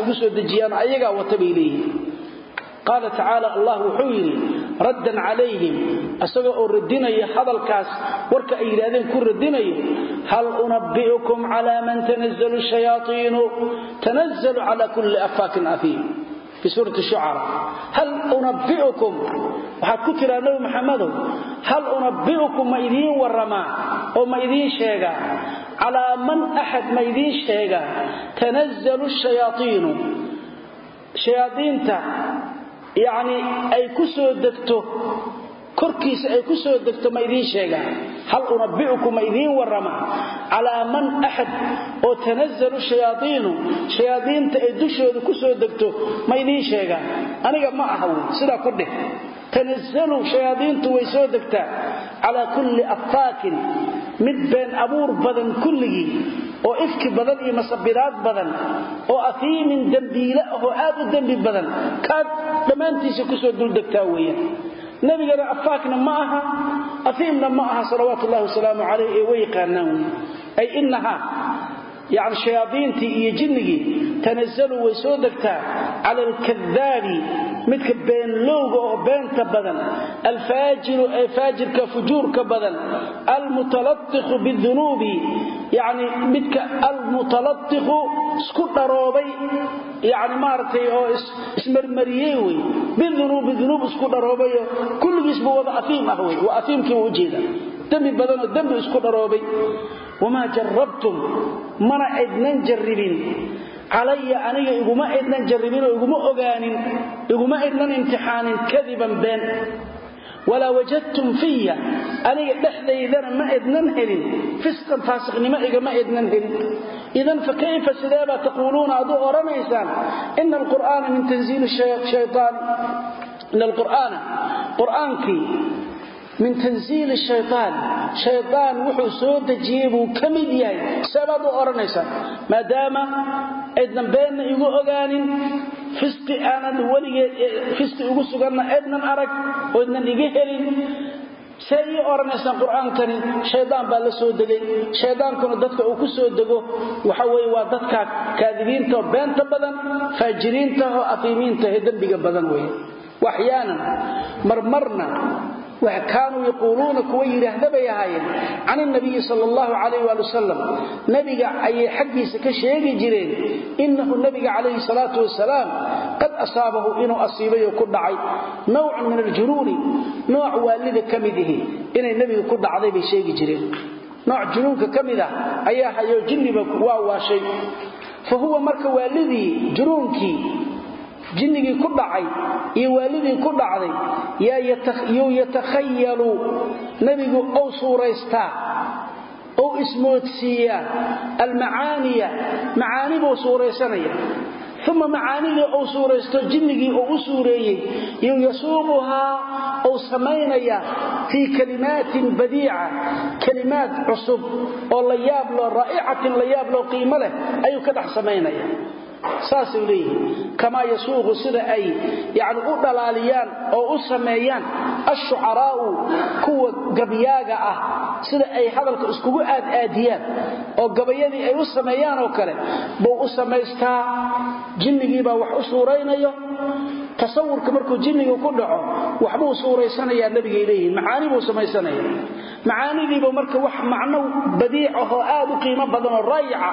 ugu soo dejiyaan ayagaa wata bay leeyihiin qaala tacaala allah wuxuu yidhi raddan calayhim isagoo oo radinaya hadalkaas warka ay yidhahdeen ku radinayo hal unabbi'ukum calaa man tanazzalu shayaaiinu tanazzalu cala kulli afaakin afiim. Fii suurati shucara hal unabbi'ukum waxaad ku tiraa nabi maxamedow hal unabbi'ukum ma idiin warramaa oo ma idiin sheegaa? Calaa man axad yacni ay ku soo degto korkiisa ay ku soo degto ma idiin sheegaa hal unabbi'ukum ma idiin warrama calaa man axad oo tanazzalu shayaadiinu shayaadiinta ay dushooda ku soo degto ma idiin sheegaa aniga ma aha wey sidaa ku dheh tanazzalu shayaadiintu way soo degtaa calaa kulli affaakin mid been abuur badan kulligii oo ifki badan iyo masabidaad badan oo afiimin dembiile ahoo aad u dembi badan kaad dhammaantiisa ku soo duldegtaa weeyaan. Nebigana afaakna ma aha afiimna ma aha salawaatu wasalaamu calayh ee way yaqaanaan wey ay inahaa yani shayaadiintii iyo jinnigii tanazalu way soo degtaa cala alkadaabi midka beenlowga oo beenta badan alfaajiru ee faajirka fujuurka badan almutalaiqu bidunuubi yani midka almutalaiqu isku dharoobay yani maaragtay oo ismarmariyey wey. Bidunuubi dunuub isku dharoobayo kulligiisba wada afiim ah wey. Waa afiimkiiba ujeeda dembi badanoo dembi isku dharoobay. Wamaa jarabtum mana aydnan jarribin. Calaya aniga iguma aydnan jarribinoo iguma ogaanin. Iguma aydnan imtixaanin. Kadiban been walaa wajadtum fiya aniga dhexdaydana ma aydnan helin. Fisqan faasiqnimo igama aydnan helin. Idan fa kayfa sideebaa taquuluuna aad u odhanaysaan ina alqur'aana min tanziili shayaani ina alqur'aana qur'aankii min tansiili shaytaan. Shaydaan wuxuu soo dejiyey buu ka mid yahay. Sabaad u odhanaysaa maadaama aydnan beenna igu ogaanin fisqi aanan weligeed fisqi ugu suganna aydnan arag oydnan iga helin. See ii odhanaysaan shaydaan baa la soo degay. Shaydaankuna dadka uu ku soo dego waxa weye waa dadka kaadibiintaoo beenta badan faajiriintaoo afiimiintahe dembiga badan weye waxyaanan marmarna kaanuu yaquuluuna kuwa yidhaahda bay ahaayeen can inabiyi sal allahu calayh waali wasalam. Nebiga ayay xaggiisa ka sheegi jireen innahu nebiga calayhi salaatu wasalaam qad asaabahu inuu asiibay oo ku dhacay. Nawcun min aljunuuni nooc waalida ka mid ihi inay nebiga ku dhacday bay sheegi jireen. Nooc junuunka ka mid ah ayaa hayo jinniba waa waashay. Marka waalidii jinnigii ku dhacay iyo waalidii ku dhacday yuu yatakhayalu nebigu ou suuraystaa ou ismoodsiiyaa almacaaniya macaani buu suuraysanaya uma macaanidii ou suuraysto jinnigii uu u suureeyey yuu yasuuquhaa ou samaynaya fii kalimaatin badiica kalimaad cusub oo la yaabloo raa'icatin la yaabloo qiimo leh ayuu ka dhex samaynaya saasay leeyihiin kamaa yasuuqu sida ay yani u dhalaaliyaan oo u sameeyaan ashucaraa'u kuwa gabyaaga ah sida ay hadalka iskugu aadaadiyaan oo gabayadii ay u sameeyaan oo kale buu u samaystaa jinnigiibaa wax u suuraynayo tasawurka markuu jinnigu ku dhaco waxbuu suuraysanayaa nabigay leeyihiin macaani buu samaysanaya. Macaanidiiba marka wax macno badiic ahoo aad u qiimo badan oo raayica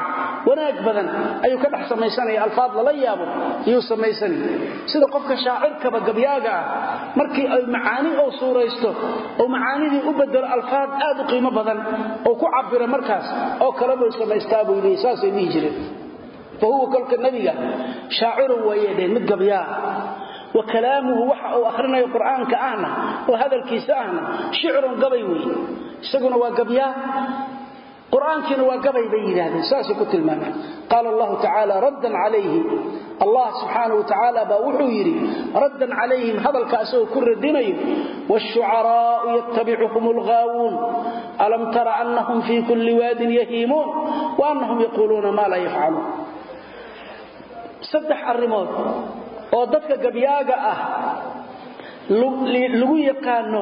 wanaag badan ayuu ka dhex samaysanaya alfaad lala yaabo iyuu samaysanaya sida qofka shaacirkaba gabyaaga ah markii ay macaani oo suuraysto oo macaanidii u bedelo alfaad aad u qiimo badan oo ku cabira markaas oo kalebuu samaystaa buu leeyahy saasay dhihi jireen. Fa huwa kolka nebiga shaacirun waayedheen mid gabyaa wa kalaamuhu waxa uu ahrinayo qur'aanka ahna oo hadalkiisa ahna shicrun gabay wey isaguna waa gabyaa. Qur'aankiina waa gabay bay yidhaahdeen saasay ku tilmaameen qaala allahu tacaala raddan calayhim. Allah subxaanau watacaala baa wuxuu yidhi raddan calayhim hadalka isagoo ku radinayo waashucaraa'u yattabicuhum alghaawuun. Alam tara annahum fii kulli waadin yahiimuun? Wa annahum yaquuluuna maa laa yafcaluun saddex arrimood oo dadka gabyaaga ah lagu yaqaano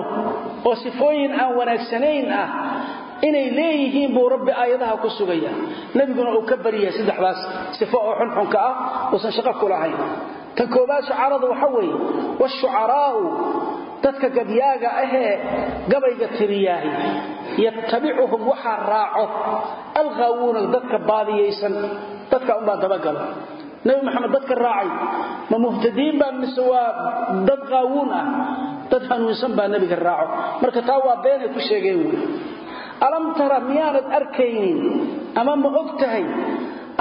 oo sifooyin aan wanaagsanayn ah inay leeyihiin buu rabbi aayadaha ku sugaya. Nebiguna uu ka baryahay saddexdaas sifo oo xunxunka ah uusan shaqo ku tan koobaad shucaradu waxa weeye washucaraa'u dadka gabyaaga ahee gabayga tiriyaahi yattabicuhum waxaa raaco. Alghaawuuna dadka baadiyaysan dadka unbaa dabagala nabi maxamed dadka raacay. Ma muhtadiin baa mise waa dad qaawuun ah? Dad hanuunsan baa nebiga raaco. Marka taa waa beenay ku sheegeen wy alam tara miyaanad arkaynin ama ma og tahay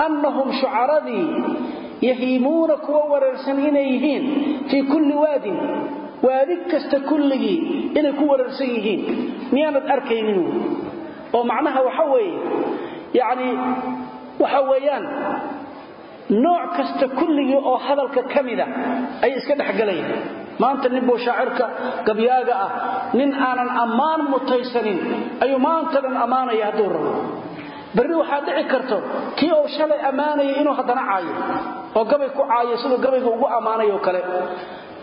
annahum shucaradii yahiimuuna kuwa wareersan inay yihiin fii kulli waadin waadi kasta kulligii inay ku wareersan yihiin. Miyaanad arkaynin oo macnaha waxa weeye yacni waxa weeyaan nooc kasta kulligii oo hadalka ka mida ayay iska dhexgalayaan maanta ninbuu shaacirka gabyaaga ah nin aanan ammaan mutaysanin ayuu maanta dhan ammaanaya hadduu rabo. Berri waxaa dhici karto kii uu shalay ammaanaya inuu haddana caayo oo gabay ku caayo siduu gabayga ugu ammaanayo kale.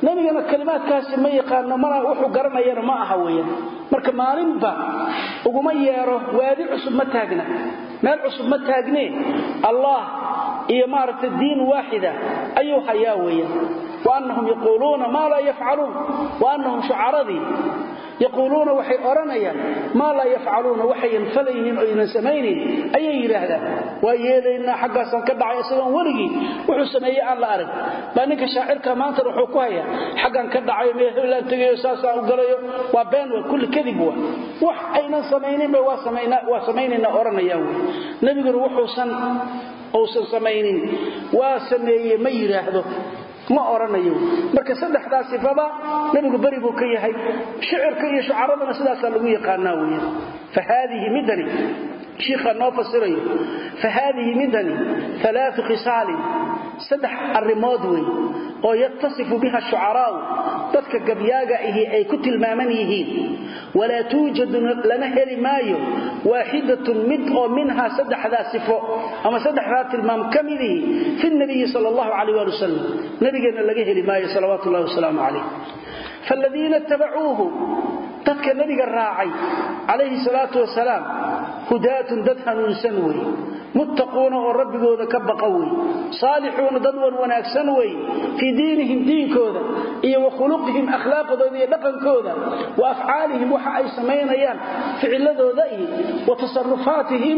Nebigana kalimaadkaasi ma yaqaano mana wuxuu garanayana ma aha weeyaan marka maalinba uguma yeero waadi cusub ma taagna. Meel cusub ma taagnee? Allah iyo maaragtay diin waaxida ayuu hayaa weeyaan. Wa annahum yaquuluuna maa laa yafcaluun. Wa annahum shucaradii yaquuluuna waxay odhanayaan maa laa yafcaluuna waxayan falaynin oo ynan samaynayn ayay yidhaahdaan. Waa ka dhacay isagoon weligii. Wuxuu sameeyey aan la arag. Baa ninka shaacirka maanta wuxuu ku hayaa xaggaan ka dhacayo mee heblaan tegayo saasaan u galayo. Waa been waa kulli kadib waa. Wax aynan samayninba waa samaynaynaa odhanayaan wey nebiguna wuxuusan uusan samaynin. Waa sameeye ma yidhaahdo ma oranayo. Marka saddexdaa sifada nabigu beri buu ka yahay shicirka iyo shucaradana sidaasaa lagu yaqaanaa weya fa haadihi midani shiikha noo fasirayo. Fa haadihi midani alaau khisaalin saddex arrimood wey oo yattasifu biha shucaraa'u dadka gabyaaga ahi ay ku tilmaaman yihiin. Walaa tuujadu lana heli maayo waaxidatun mid oo minhaa saddexdaa sifo ama saddexdaa tilmaam ka midihi fi nabiyi sal allahu calayh waali wasalam nabigeenna laga heli maayo dadka nabiga raacay calayhi salaatu wasalaam hudaatun dad hanuunsan wey muttaquuna oo rabbigooda ka baqa wey. Saalixuuna dad wan wanaagsan wey. Fii diinihim diinkooda iyo wa khuluqihim akhlaaqdooda iyo dhaqankooda. Wa afcaalihim waxa ay samaynayaan ficiladooda iyo wa tasarufaatihim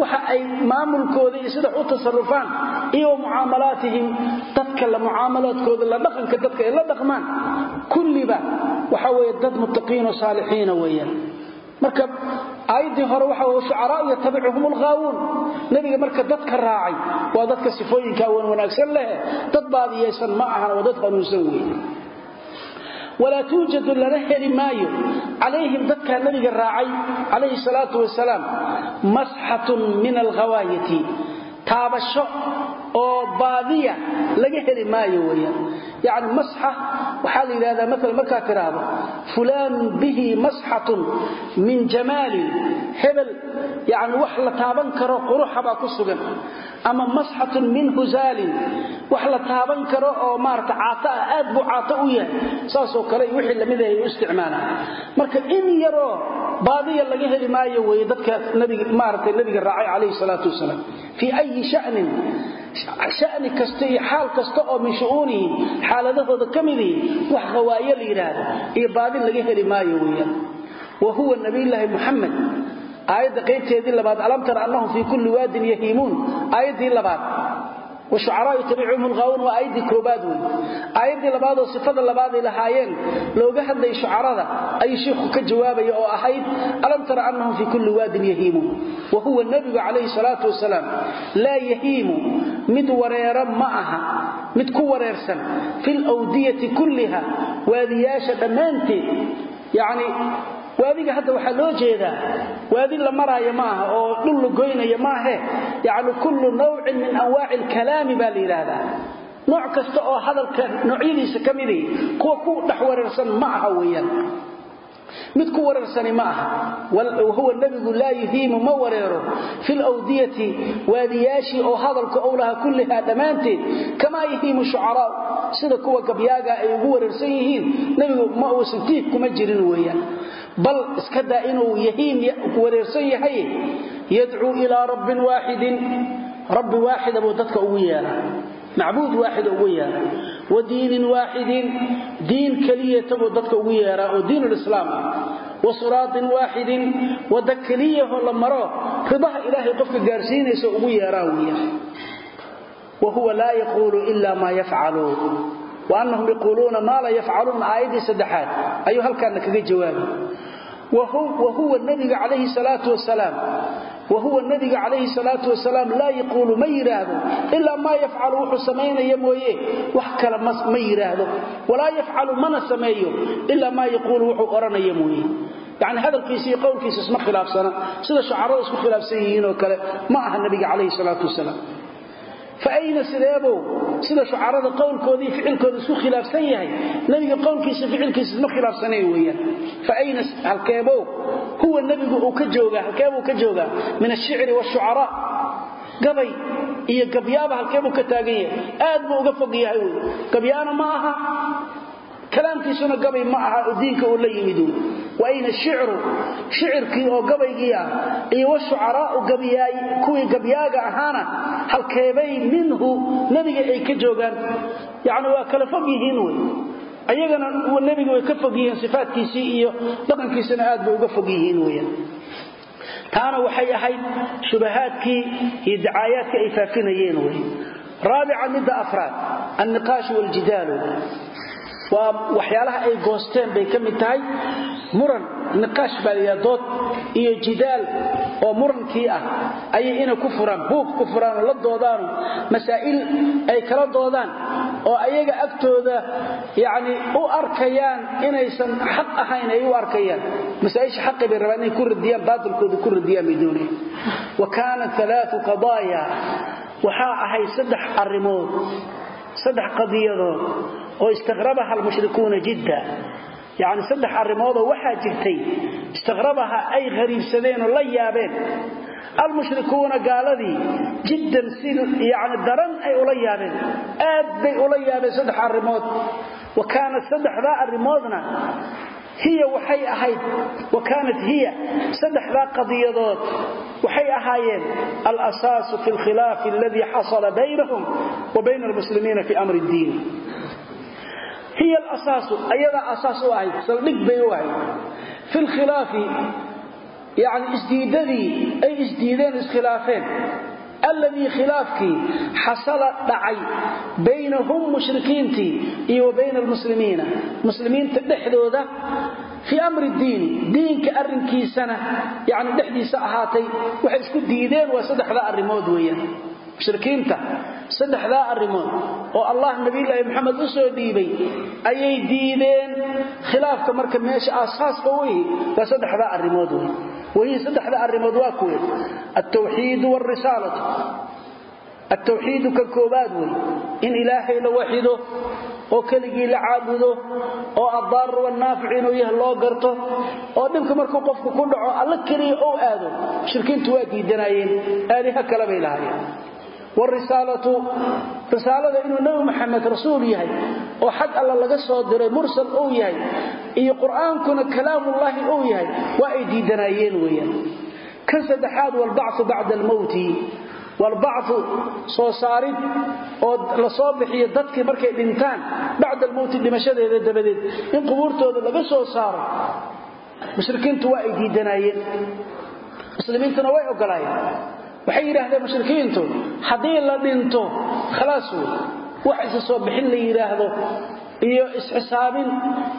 waxa ay maamulkooda iyo sida u tasarufaan iyo wa mucaamalaatihim dadka la mucaamalaadkooda la dhaqanka dadka marka aayaddii hore waxa w shucaraa yatabicuhum lghaawuun nebiga marka dadka raacay waa dadka sifooyinkaa wan wanaagsan leh dad baadiyaysan ma ahan waa dad hanuunsan wey walaa tuujadu lana heli maayo. Calayhim dadkaa nabiga raacay calayhi salaatu wasalaam masxatun min alghawaayati taabasho oo baadiya laga heli maayo weyaan yani masxa waxaa la yidhahdaa maala markaad tidhaahdo fulaanun bihi masxatun min jamaalin. Hebel yani wax la taaban karo quruxa baa ku sugan. Ama masxatun min huzaalin. Wax la taaban karo oo maarata caato ah aad buu caato u yahay. Saasoo kale wixii la mid ahay u isticmaalaan marka in yaroo baadiya laga heli maayo weye dadka maarata nabiga raacay calayhi salaatu wasalaam. Fii ayi shanin shani kasta iyo xaal kasta oo min shu'uunihim xaaladahooda ka midihi wax hawaayo la yidhaahdo iyo baadin laga heli maayo weyaan wa huwa nabiyulaahi muxamed aayadda qaybteedii labaad alam tara annahum fii kulli waadin washucaraa yatabicuhum lhaawuun waa aayaddii koobaad wey aayaddii labaadoo sifada labaaday lahaayeen looga hadlayay shucarada ayuu shiikhu ka jawaabaya oo ahayd alam tara annahum fii kulli waadin yahiimuun wa huwa nebigu calayhi salaatu wasalaam laa yahiimu mid wareera ma aha mid ku wareersan fi lwdiyati kulliha waadiyaasha dhammaanteed waadiga hadda waxaa loo jeedaa waadi la maraayo maaha oo dhul la goynaya maahe yacni kullu nawcin min anwaaci alkalaami baa la yidhaahdaa. Nooc kasta oo hadalka noocyadiisa ka midihi kuwa ku dhex wareersan ma weeyaan. Mid ku wareersani ma aha. Wahuwa laa yuhiimu ma wareero fi lwdiyati waadiyaashii oo hadalka owlaha kullihaa dhammaanteed kamaa yuhiimu shucaraau sida kuwa gabyaaga ay ugu wareersan yihiin nebigu ma uusan tiig kuma jirin weeyaan bal iska daa inuu yahiim wareersan yahay yadcuu ilaa rabbin waaxidin rabbi waaxida buu dadka ugu yeeraa macbuud waaxida ugu yeera wa diinin waaxidin diin keliyata buu dadka ugu yeeraa oo diinulislaam ah. Wa siraatin waaxidin wadda keliyahoo la maro ridaha ilaahay qofka gaarsiinaysa ugu yeeraa yafcalu wa annahum yaquuluuna maa laa yafcaluuna aayaddii saddexaad ayuu halkaana kaga jawaabay wahuwa nabiga calayhi salaatu wasalaam laa yaquulu ma yidhaahdo ilaa maa yafcalu wuxuu samaynaya mooye wax kale ma yidhaahdo walaa yafcalu mana sameeyo ilaa maa yaquulu wuxuu odhanaya mooye yani hadalkiisa iyo qowlkiisa isma khilaafsana sida shucarada isku khilaafsan yihiin oo kale ma aha nabiga calayhi salaatu wasalaam fa ayna sideebow sida shucarada qowlkooda iyo ficilkooda isku khilaafsan yahay nabiga qowlkiisa ficilkiisa isma khilaafsanayn weeyaan fa ayna halkeebow huwa nebigu uu ka joogaa halkeebuu ka joogaa min ashicri waashucaraa gabay iyo gabyaaba halkeebuu ka taagan yahay aad buu uga fog yahay ma aha kalaamkiisuna gabay ma aha oo diinka uu la yimid wey wa ayna shicru shicirkii oo gabaygii ah iyo washucaraau kuwii gabyaaga ahaana halkeebay minhu nebiga ay ka joogaan. Yacni waa kala fog yihiin wey. Ayagana nebiga way ka fog yihiin sifaadkiisii iyo dhaqankiisana aad bay uga fog yihiin weyaan taana waxay ahayd shubahaadkii iyo dacaayaadka ay faafinayeen wey. Raabica midda afraad anniqaashu waljidaalu waa waxyaalaha ay goosteen bay ka mid tahay. Muran niqaash baa layidhaha dood iyo jidaal oo murankii ah ayay inay ku furaan buuq ku furaan oo la doodaano masaa'il ay kala doodaan oo ayaga agtooda yani u arkayaan inaysan xaq ahayn ay u arkayaan. Masaaisha xaqi bay rabaan inay ku radiyaan baatilkooda ku radiyaan bay doonayaan. Wa kaanat alaau qadaaya waxaa ahay saddex arrimood saddex qadiyadood oo istiqrabaha almushrikuuna jidda. Yacni saddex arrimoodoo waxaa jirtay istiqrabaha ay hariibsadeen oo la yaabeen. Almushrikuuna gaaladii jiddan si yani daran ay ula yaabeen. Aad bay ula yaabeen saddex arrimood. Wa kaanat saddexdaa arrimoodna hiya waxay ahayd wa kaanat hiya saddexdaa qadiyadood waxay ahaayeen alasaasu fi lkhilaafi aladii xasala baynahum wa bayna almuslimiina fi amri ddiin hiya alasaasu ayadaa asaas u ahayd saldhig bay u ahayd. Fi lkhilaafi yani isdiidadii ay isdiideen iskhilaafeen alladii khilaafkii xasala dhacay baynahum mushrikiintii iyo wa bayna almuslimiina. Muslimiinta dhexdooda fii amri diini diinka arrinkiisana yani dhexdiisa ahaatay waxay isku diideen waa saddexdaa arrimood weeyaan mushrikiinta saddexdaa arrimood oo allah nabiyulaahi maxamed u soo dhiibay ayay diideen khilaafka marka meesha aasaaska ihi waa saddexdaa arrimood wey wahiya saddexda arrimood waa kuwe altawxiidu waalrisaalatu altawxiidu kan koobaad wey in ilaahay la waxido oo keligii la caabudo oo addaar wanaafic inuu yahay loo garto oo dhibka markuu qofku ku dhaco alla keliya ou aado mushrikiintu waa diidanaayeen aaliha kale bay lahaayeen wrisaalatu risaalada inuu nebi maxamed rasuul yahay oo xag alla laga soo diray mursal uu yahay iyo qur'aankuna kalaamullaahi uu yahay waa ay diidanaayeen weeyaan kan saddexaad walbacu bacda almowti walbacu soo saarid oo la soo bixiyo dadkii markay dhintaan bacda almowti dhimashadeeda dabadeed in qubuurtooda laga soo saaro mushrikiintu waa way ogolaayeen waxay yidhaahdeen mushrikiintu haddii la dhinto khalaas wey wax isa soo bixin la yidhaahdo iyo isxisaabin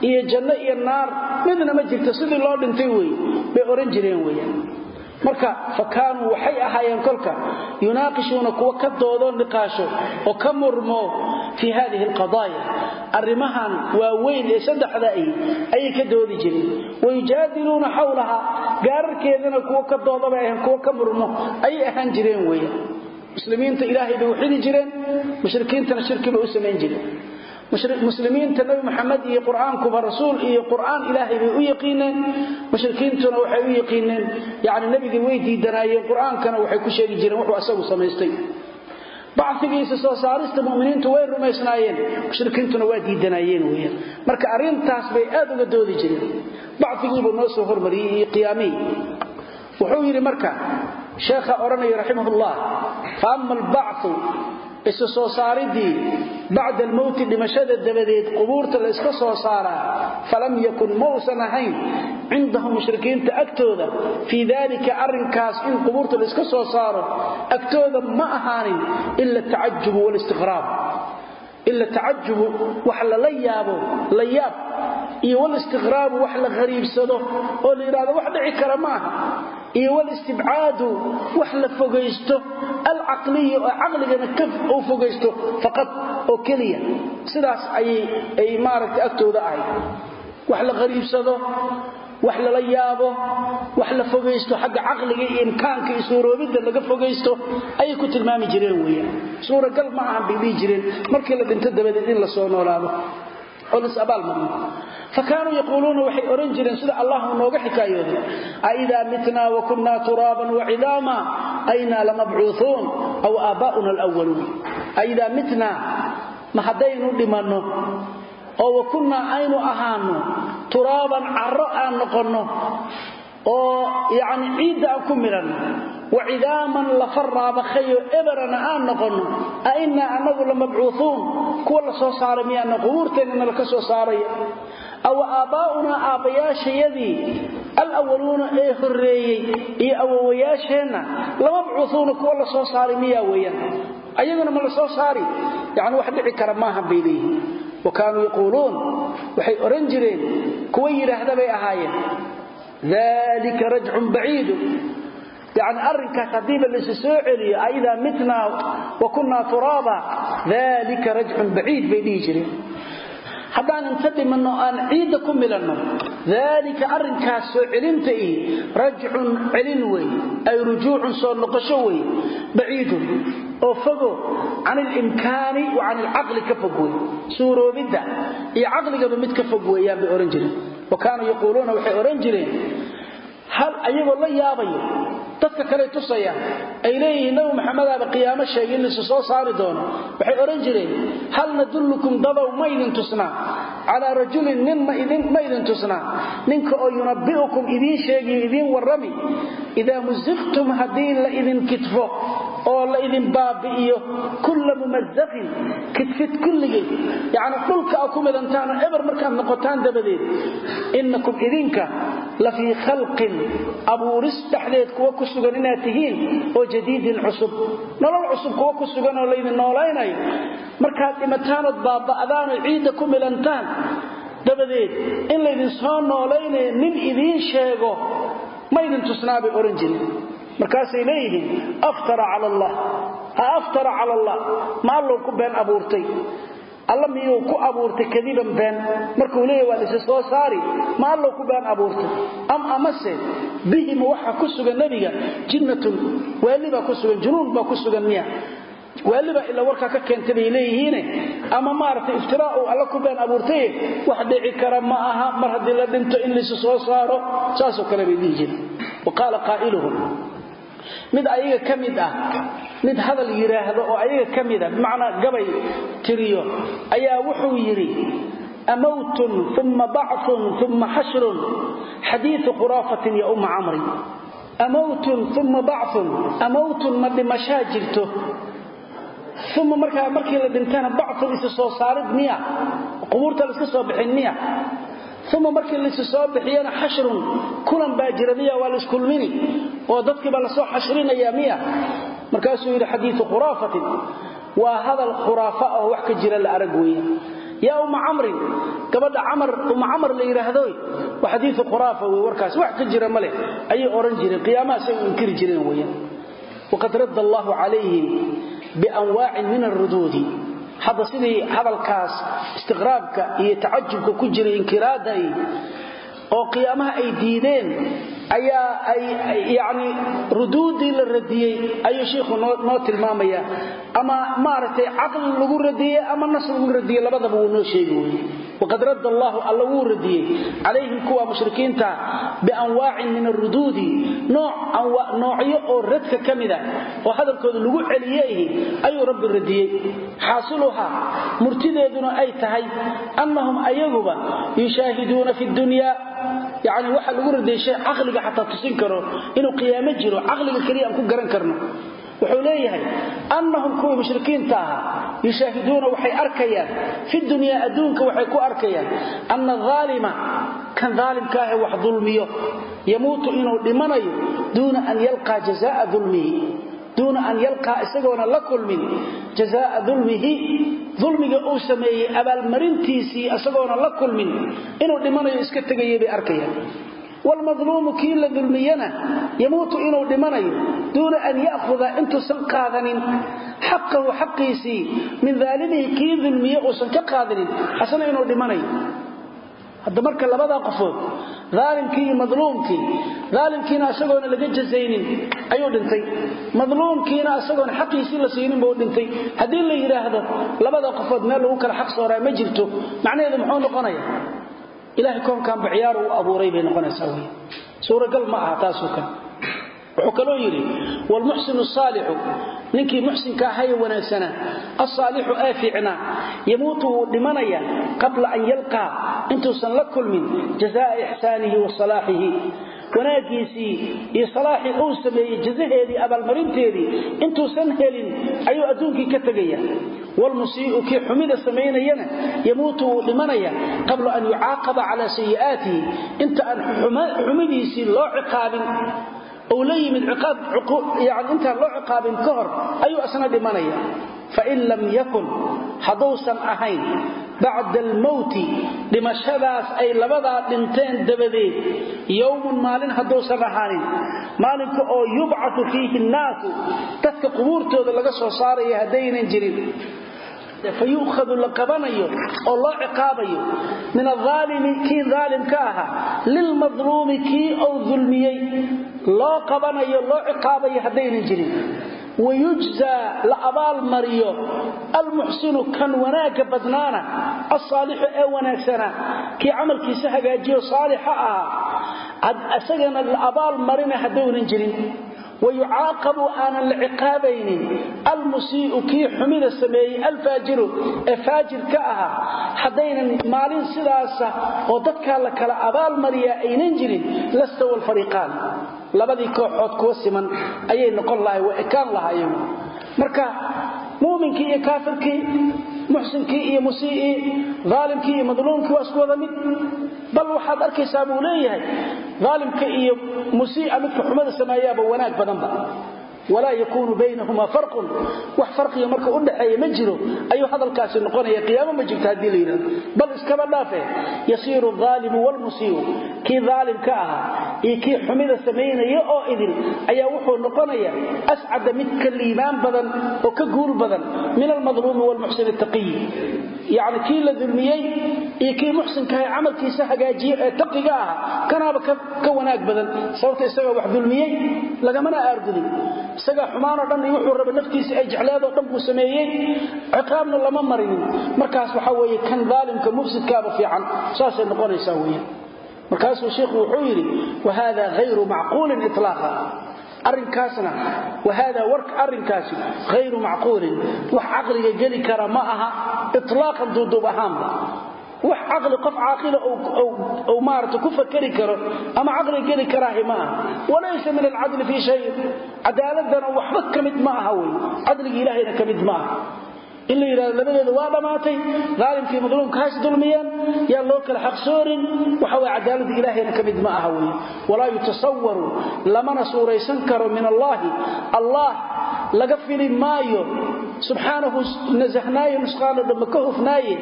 iyo janno iyo naar midna ma jirto sidii loo dhintay wey bay ohan jireen weeyaan. Marka fa kaanuu waxay ahaayeen kolka yunaaqishuuna kuwa ka doodoo niqaasho oo ka murmo fii hadihi alqadaaya arrimahan waaweyn ee saddexda ay ayay ka doodi jireen. Wayujaadiluuna xawlaha gaararkeedana kuwa ka doodabay ahayn kuwa ka murmo ayay ahaan jireen weeyaan muslimiinta ilaahay bay uxidi jireen mushrikiintana shirki bay u samayn jireen. Muslimiinta nabi maxamed iyo qur'aankuba rasuul iyo qur'aan ilaahay bay u yaqiineen mushrikiintuna waxay u yaqiineen. Yani nebigii way diidanaayeen qur'aankana waxay ku sheegi jireen wuxuu asagu samaystay bacigiisa soo saarista muminiintu way rumaysnaayeen mushrikiintuna waa diidanaayeen weyaan marka arrintaas bay aad uga doodi jireen. Bacigiibuu noo soo hormariyey iyo qiyaamihii wuxuu yidhi marka sheekha odhanaya raximahullah fa ama albacu isu soo saaridii bacda almowti dhimashada dabadeed qubuurta la iska soo saaraa falam yakun mausan ahayn cindahum mushrikiinta agtooda. Fii dalika arrinkaas in qubuurta la iska soo saaro agtooda ma ahaanin ila atacajubu walistiqraab ila tacajubu wax lala yaabo la yaab iyo walistiqraabu wax la hariibsado oo la yidhahdo wax dhici kara ma aha iyo walistibcaadu wax la fogaysto alcaqliyi oo caqligana ka uu fogaysto faqad oo keliya. Sidaas ayay maaragtay agtooda ahayd. Wax la hariibsado wax lala yaabo wax la fogaysto xagga caqliga iyo imkaanka iyo suuroobidda laga fogaysto ayay ku tilmaami jireen weeyaan. Suuragal ma ahan bay dhihi jireen. Markii la dhinto dabadeed in la soo noolaado oo lasabaalmariyo fa kaanuu yaquuluuna waxay odhan jireen sida allah nooga xikaayooday aidaa mitnaa wa kunnaa turaaban wacidaama aynaa lamabcuuuun aw aabbaa'una alwaluun aidaa mitnaa ma haddaynu dhimanno oo wa kunnaa aynu ahaano turaaban carro aan noqonno oo yacni ciidda aan ku midhanno wa cidaaman lafa raabakhayo eberana aan noqonno a innaa annagu lamabcuuuun kuwa la soo saaray miyaana qubuurteennana laka soo saaraya aw aabbaa'unaa aabbayaashayadii alawaluuna ee horreeyey iyo awowayaasheenna lamabcuuuuna kuwa la soo saaray miyaa weeyaan ayaguna ma la soo saari yacni wax dhici kara maahan bay leeyihiin wa kaanuu yaquuluun jireen kuwa yidhaahda ahaayeen dalika rajcun baciidu yani arrinkaas haddiiba laysu soo celiyo aidaa mitnaa wa kunnaa turaaba dalika rajcun baciid bay dhihi jireen. Haddaan inta dhimanno aan ciidda ku milanno daalika arrinkaas soo celinta ih rajcun celin wey ay rujuucun soo noqosho wey baciidun oo fogo can ilimkaani wa can ilcaqli ka fog wey suuroobidda iyo caqligaba mid ka dadka kale tusayaan ay leeyihiin nabi maxamadaaba qiyaamo sheegay in laisu soo saari doono. Waxay odhan jireen hal nadullukum dadow ma idin tusnaa calaa rajulin nin ma idin tusnaa ninka oo yunabbi'ukum idiin sheegiyo idiin warrami idaa musiqtum haddii la idin kitfo oo la idin baabi'iyo kulla mumazaqin kitfid kulligeed yacni dhulka a ku midantaanoo eber markaad noqotaan dabadeed innakum idinka la fii khalqin abuuris dhexdeed kuwa ku sugan inaad tihiin oo jadiidin cusub. Nolol cusub kuwa ku sugan oo laydin noolaynayo dabadeed in laydin soo noolaynayo nin idiin sheego ma ydin tusnaabay odhan jirin. Markaasay leeyihiin aftara cala allah. Ha aftara cala allah. Ma ku been abuurtay. Alla miyuu ku abuurtay kadiban been? Markuu leeyahy waa lisi soo saari. Ma allow ku been abuurtay. Am amase bihima waxaa ku sugan nebiga jinnatun waali baa ku sugan junuun baa ku sugan miya waalibaa ilaa warkaa ka keentay bay leeyihiine. Ama maaragtay iftiraa uu alla ku been abuurtaye wax dhici kara ma aha mar haddii la dhinto in laysu soo saaro saasoo kale bay dhihi jireen. Qaa'iluhum mid ayaga ka ah mid hadal yidhaahdo oo ayaga ka mid ah bimacnaa gabay tiriyo ayaa wuxuu yidhi amowtun uma bacun uma xashrun xadiiu khuraafatin ya umma camri. Amowtun uma bacun amowtun ma dhimashaa jirto uma markaa markii la dhintana bacun isu soo saarid miya. Qubuurta la iska soo bixin miya. Uma markii laisu soo bixiyana xashrun kulan baa jira miya waa laiskulmini oo dadkiibaa la soo xashrinaya miya. Markaasuu yidhi xadiiu khuraafatin. Waa hadal khuraafa oo wax ka jira la arag weya yaa umma camrin gabadha umma camar la yidhaahdo waa xadiiu khuraafa wey warkaas wax ka jira maleh ayay odhan jireen qiyaamahaasay u inkiri jireen weya waqad radda allahu calayhim bianwaacin min aruduudi hadda sidii hadalkaas istiqraabka iyo tacajubka ku jiray inkiraada oo qiyaamaha ay diideen ayaa ay yani ruduudii la radiyey ayuu shiikhu noo tilmaamaya ama maaragtay caqli lagu radiyey ama nas lagu radiyey labadaba wuu noo sheegi wey waqad radda allahu alla wuu radiyey calayhim kuwa mushrikiinta bianwaacin min aruduudi noocyo oo radka ka mida oo hadalkooda lagu celiyey ayuu rabbi radiyey xaasiluha murtideeduna ay tahay annahum ayaguba yushaahiduuna fi dunya yani waxa lagu radiyey shay caqliga xataa tusin karo inuu qiyaamo jiro caqliga keliya aan ku garan karno wuxuu leeyahay annahum kuwii mushrikiinta ahaa yushaahiduuna waxay arkayaan fi dunyaa adduunka waxay ku arkayaan anna aalima kan aalimka ahe wax dulmiyo yamuutu inuu dhimanayo duuna an yalqaa jazaa ulmihi duuna an yalqaa isagoona la kulmin jazaa dulmihi dulmiga uu sameeyey abaalmarintiisii isagoona la kulmin inuu dhimanayo iska tegayay bay arkayaan wlmadluumu kii la dulmiyana yamuutu inuu dhimanayo duuna an ya'huda intuusan qaadanin xaqahu xaqiisii min daalimihi kii dulmiye uusan ka qaadanin asna inuu dhimanayo hadda marka labadaa qofood aalimkii iyo madluumkii aalimkiina isagoona laga jazaynin ayuu dhintay madluumkiina isagoona xaqiisii la siinin buu dhintay haddii la yidhaahdo labada qofood meel lagu kala xaq sooraa ma jirto macnaheedu muxuu ilahay koonkaanba ciyaar uu abuuray bay noqonaysaa wy suuragal ma aha taasoo kale. Wuxuu kaloo yidhi wlmuxsinu saalixu ninkii muxsinka ahaye wanaagsanaa asaalixu ee fiicnaa yamuutu wuu dhimanaya qabla an yalqaa intuusan la kulmin jazaa ixsaanihi wa salaaxihi wanaagiisii iyo salaaxii uu sameeyey jazaheedii abaalmarinteedii intuusan helin ayuu adduunkii ka tegaya wlmusii'u kii xumida samaynayana yamuutu wuu dhimanaya qabla an yucaaqaba calaa sayi'aatihi. Inta aan xumidiisii loo ciqaabin ou la yimid yani intaan loo ciqaabin ka hor ayuu isna dhimanaya. Fain lam yakun hadduusan ahayn bacda almowti dhimashadaas ay labadaa dhinteen dabadeed yowmun maalin hadduusan ahaanin maalinka oo yubcatu fiihi nnaasu dadka qubuurtooda laga soo saaraya haddaynan jirin fayu'khadu la qabanayo oo loo ciqaabayo min aalimi kii aalimka ahaa lilmadluumi kii ou dulmiyey loo qabanayo loo ciqaabayo haddaynan jirin wayujzaa la abaalmariyo almuxsinu kan wanaagga badnaana alsaalixu ee wanaagsanaa kii camalkiisa hagaajiyo saalixa ahaa isagana la abaalmarina haddaynan jirin wayucaaqabu aanan la ciqaabaynin almusii'u kii xumida sameeyey alfaajiru ee faajir ka ahaa haddaynan maalin sidaasa oo dadkaa la kala abaalmariyaa aynan jirin lastawa alfariiqaan labadii kooxood kuwa siman ayay noqon lahay waa ekaan lahaayeen marka muuminkii iyo kaafirkii muxsinkii iyo musii'ii aalimkii iyo madluumkii wada mid bal waxaad arkaysaa buu leeyahay aalimka iyo musii'a midka xumada sameeyaaba wanaag badanba walaa yakuunu baynahuma farqun. Wax farqiga marka u dhaxeeya ma jiro ayuu hadalkaasi noqonaya qiyaamo ma jirto haddii la yidhahdo. Bal iskaba dhaafe yasiiru aalimu wlmusii'u kii aalimka ahaa iyo kii xumida samaynaya oo idin ayaa wuxuu noqonaya ascada mid ka liibaan badan oo ka guul badan min almadluumi wlmuxsin taqiyi yani kii la dulmiyey iyo kii muxsinkaha camalkiisa hagaajiye ee taqiga aha kanaaba isagaa xumaanoo dhan iyo wuxuu raba naftiisa ay jecleedoo dhan buu sameeyey. Ciqaabna lama marinin. Markaas waxaa weeye kan daalimka mufsidkaaba fiican. Saasay noqonaysaa weeyaan. Markaasuu sheikhu wuxuu yidhi wahada hayru macquulin itlaaqa. Arrinkaasna wahada warka arrinkaasi hayru macquulin. Wax caqliga geli kara ma aha itlaaqan duuduub ahaanba wax caqli qof caaqila ou maarata ku fakeri karo ama caqliga geli karaahi ma walaysa min alcadli fii shay. Cadaaladana waxba ka mid ma aha wey. Cadliga ilaahayna ka mid in la yidhahdo labadeeda waa dhammaatay aalimkii madluumka dulmiyeen yaa loo kala xaqsoorin waxa way cadaalada ilaahayna ka mid ma aha wey walaa yutasawaru lamana suuraysan karo min allaahi. Allah laga fili maayo. Subxaanahu nasahnaaye nusqaano dhamma ka hufnaaye.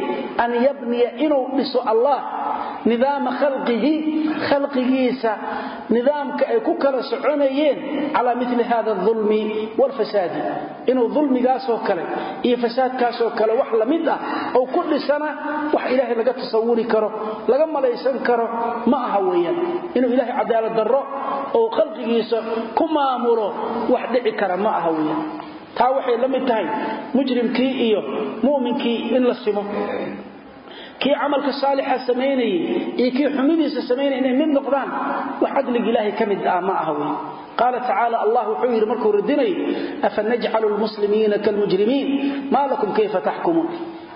An yabniya inuu dhiso allah nidaama khalqihi khalqigiisa nidaamka ay ku kala soconayeen. Calaa mili hada alulmi waalfasaadi inuu dulmigaasoo kale iyo fasaadkaasoo kale wax la mid ah oo ku dhisana wax ilaahay laga tasawuri karo laga malaysan karo ma aha weeyaan. Inuu ilaahay cadaalad darro oo khalqigiisa ku maamulo wax dhici kara ma aha weeyaan. Taa waxay la mid tahay mujrimkii iyo mu'minkii in la simo. Kii camalka saalixa samaynayay iyo kii xumidiisa samaynaya inay mid noqdaan wax cadliga ilaahay ka mid ah ma aha wey qaala tacaala allah wuxuu yidhi markuu radinay afanajcalu lmuslimiina kalmujrimiin maa lakum kayfa taxkumuun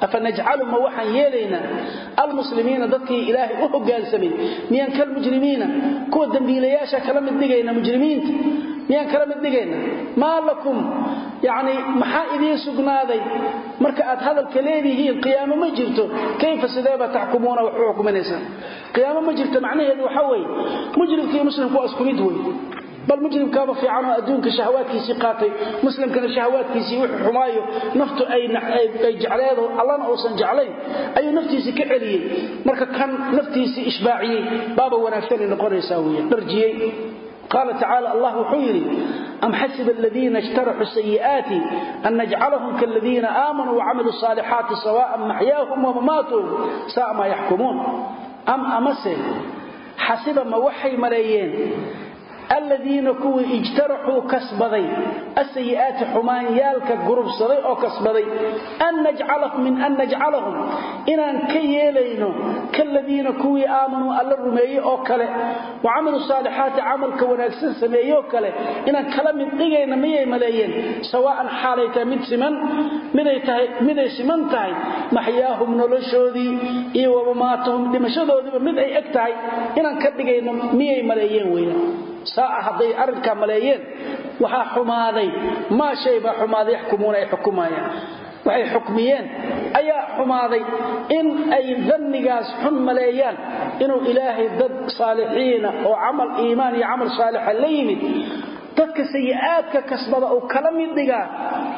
afanajcalu ma waxaan yeelaynaa almuslimiina dadkii ilaahay u hogaansamay miyaan kalmujrimiina kuwa dembiilayaasha kala mid dhigayna mujrimiinta miyaan kala mid dhigayna maa lakum yani maxaa idiin sugnaaday marka aad hadalka leedihiin qiyaamo ma jirto kayfa sideeba taxkumuuna wax u xukminaysaan qiyaamo ma jirto macnaheedu waxaa weeye mujrimkii muslimku waa isku mid wey bal mujrimkaaba fiicanoo adduunka shahawaadkiisii qaatay muslimkana shahawaadkiisii wuxuu xumaayo naftu ay jecleedo allana uusan jeclayn ayuu naftiisii ka celiyey. Marka kan naftiisii ishbaaciyey baaba wanaagsanay noqonaysaa wey dharjiyey. Qaala tacaala allah wuxuu yidhi am xasiba aladiina ijtaraxuu sayi'aati an najcalahum kaladiina aamanuu wacamiluu saalixaati sawaan maxyaahum wamamaatuhum sa'a maa yaxkumuun? Am amase xasiba ma waxay maleeyeen aladiina kuwii ijtaraxuu kasbaday asayi'aati xumaanyaalka gurubsaday oo kasbaday an najcalahum inaan ka yeelayno kaladiina kuwii aamanuu alla rumeeyey oo kale wa camiluu saalixaati camalka wanaagsan sameeyoo kale inaan kala mid dhigayna miyay maleeyeen? Sawaa'an xaalay tahay mid siman miday siman tahay maxyaahum noloshoodii iyo wamamaatahum dhimashadoodiiba mid ay eg tahay inaan ka dhigayno miyay maleeyeen weyaan saaa hadday arrinkaa maleeyeen waxaa xumaaday. Maa shay baa xumaaday yaxkumuuna ay xukumayaan. Waxay xukmiyeen. Ayaa xumaaday in ay dannigaas xun maleeyaan. Inuu ilaahay dad saalixiina oo camal iimaan iyo camal saalixa la yimid dadka sayi-aadka kasbada uu kala mid dhigaa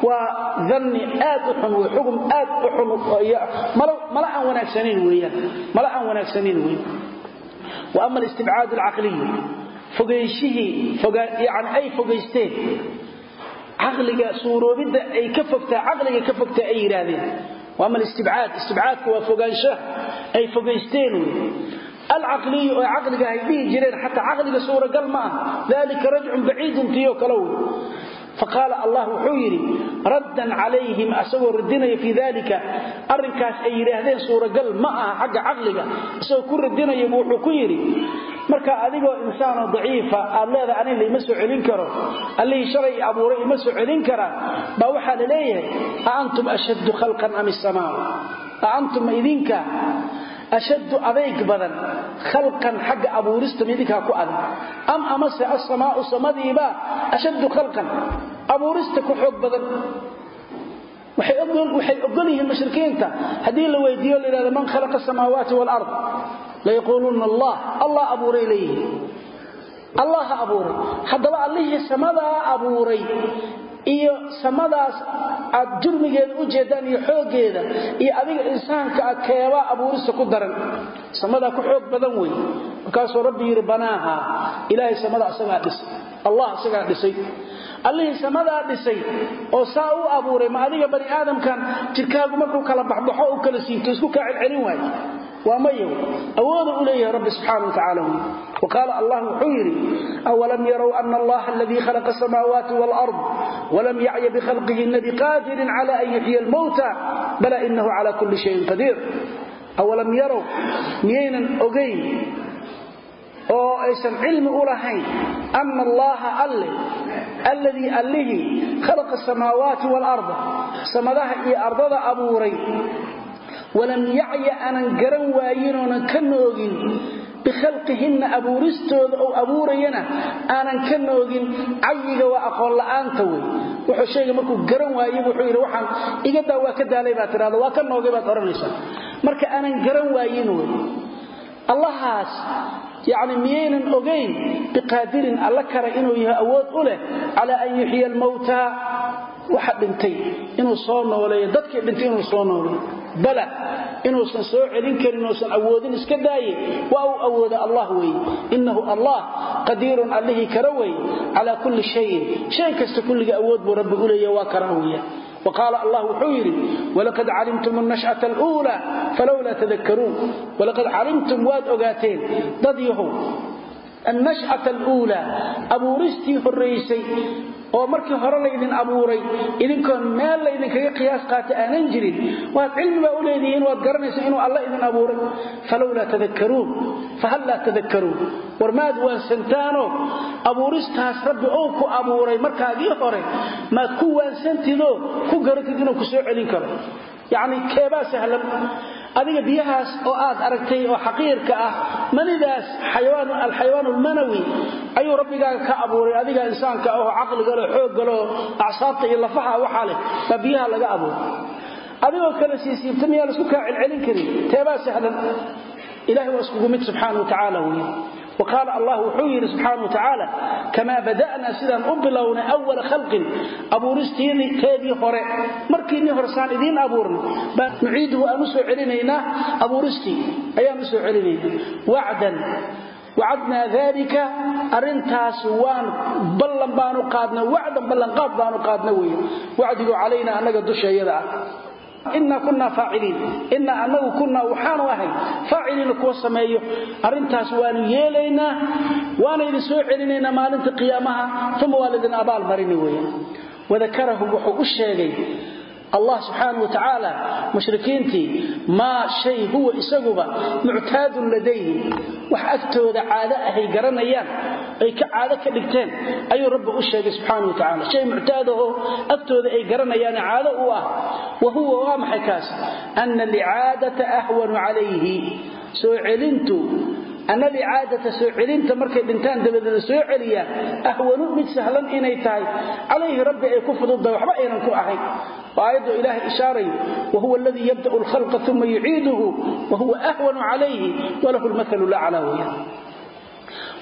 waa danni aad u xun wey aad u xun mala aan wanaagsanayn weeyaan. Mala aan wanaagsanayn weeyaan wa ama alistibcaad alcaqliyu fogaynshihii yani ay fogaysteen caqliga suuroobidda ay ka fogtaa caqliga ka fogtaa ay yidhaahdeen. Wa ama alistibcaad istibcaadka waa fogaanshaha ay fogaysteen wey alcaqliyu oo caqliga ay dhihi jireen xataa caqliga suuragal ma ah. Dalika rajcun baciidun tiyo kale wey faqaala allah wuxuu yidhi raddan calayhim asagoo radinaya fii dalika arrinkaas ay yidhaahdeen suuragal ma aha xagga caqliga. Isagoo ku radinayaba wuxuu ku yidhi marka adigoo insaanoo daciifa aad leedahay anig laima soo celin karo. Allihii shalay abuuray ima soo celin karaa baa waxaa la leeyahay a antum ashaddu khalqan am isamaa a antum idinka ashaddu adayg badan khalqan xagga abuurista midinkaa ku adag? Am amase asamaau samadiibaa ashaddu khalqan abuurista ku xoog badan. Waxay ogol yihiin mushrikiinta haddii la weydiiyo la yidhahdo man khalaqa asamaawaati waalard layaquuluuna allah allah abuuray leeyihiin allah abuuray haddaba allihii samadaa abuuray iyo samadaas aad jurmigeeda u jeedaan iyo xooggeeda iyo adiga insaanka a keebaa abuurista ku daran samadaa ku xoog badan wey markaasuu rabbi yidhi banaaha ilaahay samada asagaa dhisay allah isagaa dhisay allihii samadaa dhisay oo saa u abuuray ma adiga bani aadamkan jirkaagu markuu kala baxbaxo u kala siibto isku kaa celcelin waayo waa mayow awooda u leeyahay rabbi subxaana watacaala wy wa qaala allah wuxuu yidhi awalam yarow ana allaha aladii khalaqa asamaawaati waalard walam yacya bikhalqihina biqaadirin cala an yuxyiya almowta bala inahu cala kulli shayin qadiir. Awalam yarow miyaynan ogayn oo aysan cilmi u lahayn ana allaha alle alladii allihii khalaqa asamaawaati waalarda samadaha iyo ardada abuuray walam yacya aanan garan waayinoonan ka noogin bikhalqihinna abuuristooda ou abuurayana aanan ka noogin cayiga waa aqoon la'aanta wey. Wuxuu sheega markuu garan waaye wuxuu yidhi waxaan igadaa waa ka daalay baad tidhahda waa ka noogay baad odhanaysaa. Marka aanan garan waayin wey allahaas yacni miyaynan ogayn biqaadirin alla kara inuu yahay awood u leh calaa an yuxyiya almawtaa waxa dhintay inuu soo nooleeyo dadkii dhintay inuu soo nooleeyo bala inuusan soo celin karin uusan awoodin iska daaye waa uu awooda allah weeye innahu allah qadiirun allihii kara weeye calaa kulli shayin shay kasta kulliga awood buu rabbi u leeya waa karaa weeya وقال الله وحيري ولقد علمتم النشأة الأولى فلولا تذكرون ولقد علمتم واد أغاتين ضديهم النشأة الأولى أبو رستي الرئيسي oo markii hore laydin abuuray idinkoon meel laydinkaga qiyaas qaata aanan jirin waad cilmi baa u leedihiin waad garanaysa inuu alla idin abuuray. Falowlaa tadakkaruun fahallaa tadakkaruun? War maad waansantaanoo abuuristaas rabbi ou ku abuuray markaagii hore maad ku waansantidoo ku garatid inuu ku soo celin karo. Yacni keebaa sahlan adiga biyahaas oo aad aragtay oo xaqiirka ah manidaas alxayawaan almanawi ayuu rabbigaaga ka abuuray. Adiga insaanka ahoo caqligalo xooggalo acsaabta iyo lafaha waxaa leh baa biyaha laga abuuray. Adigoo kale siisiibta miyaa la isku kaa celcelin karin? Teebaa sahlan. Ilahay waa iskugu mid subxaana wa tacaala wey qaal allah wuxuu yidhi subxaana wa tacaala kamaa bada'naa sidaan u bilownay awala khalqin abuuristeedii hore. Markiinii hore saan idiin abuurna baan nuciiduhu aan u soo celinaynaa abuuristii ayaan u soo celinayna wacdan wacadnaa dalika arintaas waan ballan baanu qaadna wacdan ballanqaad baanu inaa kunaa faaciliin inaa anagu kunaa waxaanu ahay faaciliina kuwa sameeyo. Arintaas waanu yeelaynaa waana idin soo celinaynaa maalinta qiyaamaha uma waa laidin abaalmarini weyaan wadakarahu wuxuu u sheegay allah subxaana wa tacaala mushrikiintii maa shay huwa isaguba muctaadun ladayhi. Wax agtooda caado ahay garanayaan ay ka caado ka dhigteen ayuu rabbi u sheegay subxaana wa tacaala shay muctaadahoo agtooda ay garanayaane caado u ah. Wa huwa waa maxay kaas? Ana alicaadata ahwanu calayhi soo celintu celinta markay dhintaan dabadeeda soo celiyaan ahwanu mid sahlan inay tahay. Calayhi rabbi ay ku fududdahay waxba aynan ku ahayn. Aayaddu ilaahay ishaarayo wahuwa aladii yabda'u alkhalqa uma yuciiduhu wahuwa ahwanu calayhi walahu lmathalu laclaa weya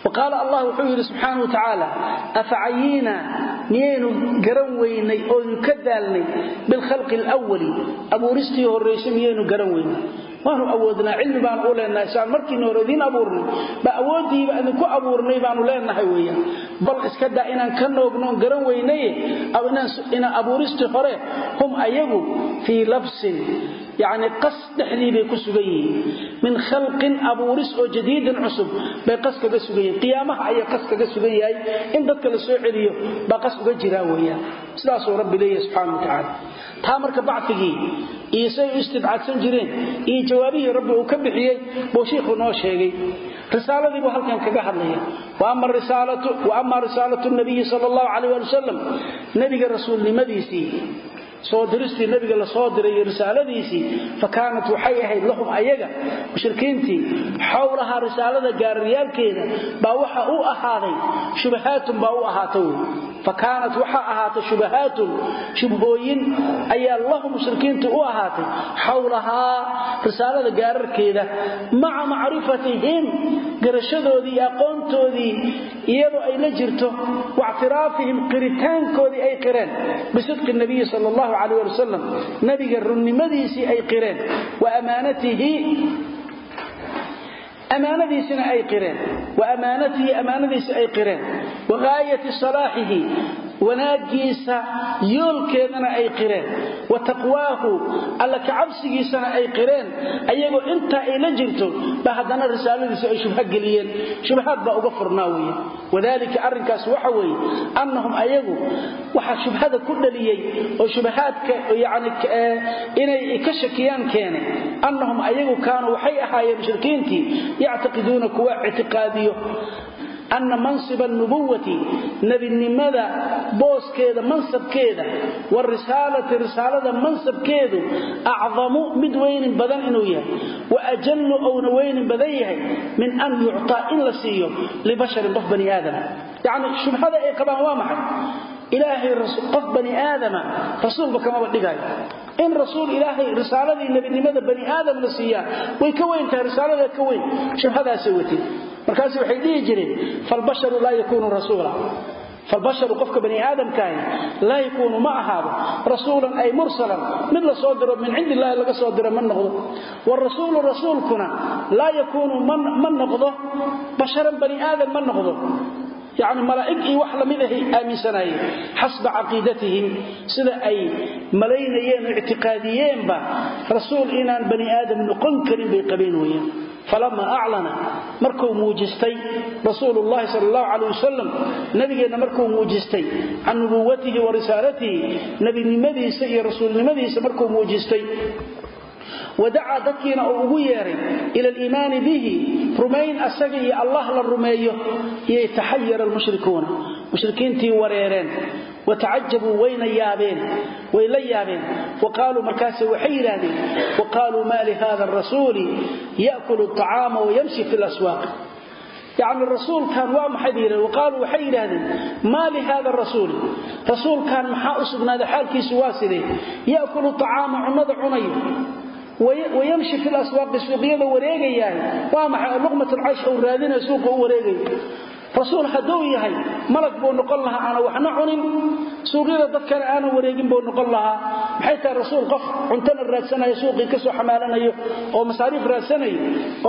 waqaala allah wuxuu yidhi subxaana wa tacaala afacayiina miyaynu garan weynay ooynu ka daalnay bilkhalqi alwali abuuristii horraysay miyaynu garan weynay waanu awoodnaa cilmi baanu u leenahay saan markiina hore idiin abuurnay. Ba awooddiiba idinku abuurnay baanu leenahay weeyaan. Bal iska daa inaan ka noognoon garan weynaye inaan abuuristii hore hum ayagu fii labsin yacni qas dhexdii bay ku sugan yihiin. Min khalqin abuuris oo jadiidin cusub bay qas kaga sugan yihiin. Qiyaamaha ayay qas kaga sugan yahay. In dadka la soo celiyo baa qas uga jiraa weeyaan. Sidaasuu rabbi leeyahay subxaana wa tacaala taa marka bacfigii iyo say u istibcaadsan jireen iyo jawaabihii rabbi uu ka bixiyey buu shiikhu noo sheegay. Risaaladii buu halkan kaga hadlaya. Wa ama risaalatu nabiyi sal allahu calayh ali wasalam nebiga rasuulnimadiisii soo diristii nabiga la soo diray iyo risaaladiisii fa kaanat waxay ahayd lahum ayaga mushrikiintii xowlaha risaalada gaariyaalkeeda baa waxa u ahaaday shubahaatun baa u ahaata wey fa kaanat waxaa ahaatay shubahaatun shubhooyin ayaa lahu mushrikiintii u ahaatay xowlahaa risaalada gaararkeeda maca macrifatihim garashadoodii aqoontoodii iyadoo ay la jirto waictiraafihim qiritaankoodii ay qireen bisidqi nabiyi sal allahu calayh ali wasalam nabiga runnimadiisii ay qireen wa amaanatihi amaanadiisina ay qireen wa amaanatihi amaanadiisi ay qireen wa gaayati salaaxihi wanaagiisa yoolkeedana ay qireen wa taqwaahu alla kacabsigiisana ay qireen ayagoo intaa ay la jirto ba haddana risaaladiisi ay shubha geliyeen. Shubahaad baa uga furnaa weeye. Wadalika arrinkaas waxa weeye annahum ayagu waxa shubhada ku dhaliyey oo shubahaadka yani inay ka shakiyaan keenay annahum ayagu kaanuu waxay ahaayeen mushrikiintii yactaqiduuna kuwa ictiqaadiyo ana mansiba anubuwati nebinimada booskeeda mansabkeeda warisaalati risaalada mansabkeedu acdamu mid weynin badan inuu yahay wa ajallu ouna weynin badan yahay min an yuctaa in la siiyo libasharin qof bani aadama. Yacni shubhada ay qabaan waa maxay? Ilaahay qof bani aadama rasuulba kamaba dhigaayo in rasuul ilaahay risaaladii nebinimada bani aadam la siiyaa way ka weyn tahay risaalada ka weyn shubhadaasay watay markaas waxay dhihi jireen falbasharu laa yakuunu rasuula. Falbasharu qofka bani aadamkaahi laa yakuunu ma ahaado rasuulan ay mursalan. Mid la soo diro min cindi illaahi laga soo diro ma noqdo. Warasuulu rasuulkuna laa yakuunu ma noqdo. Basharan bani aadam ma noqdo yani malaa'ig iyo wax la mid ahay aaminsanaayeen xasba caqiidatihim sida ay malaynayeen oo ictiqaadiyeenba rasuul inaan bani aadam noqon karin bay qabeen weyaan falama aclana markuu muujistay rasuulu llahi sal allahu calay wasalam nabigeenna markuu muujistay can nubuwatihi wa risaalatihi nebinimadiisa iyo rasuulnimadiisa markuu muujistay wadacaa dadkiina uu ugu yeeray ila aliimaani bihi rumayn asaga iyo allah la rumeeyo iyay taxayara almushrikuuna mushrikiintii wareereen watacajabuu wayna yaabeen way la yaabeen wa qaaluu markaase waxay yidhaahdeen wa qaaluu maa lihada arasuuli ya'kulu acaama wayamshi fi laswaaq yacni rasuulkan waa maxay bay yidhahdeen waqaaluu waxay yidhaahdeen maa lihada rasuuli wayamshi fi laswaaqi suuqyada wareegayahay waa maxay? Luqmat alcaysh uu raadinayo suuqa u wareegayo rasuul hadduu yahay malag buu noqon lahaa aana waxna cunin. Suuqyada dadkana aanan wareegin buu noqon lahaa maxay rasuul qof cuntana raadsanayo suuqii ka soo xamaalanayo oo masaariif raadsanayo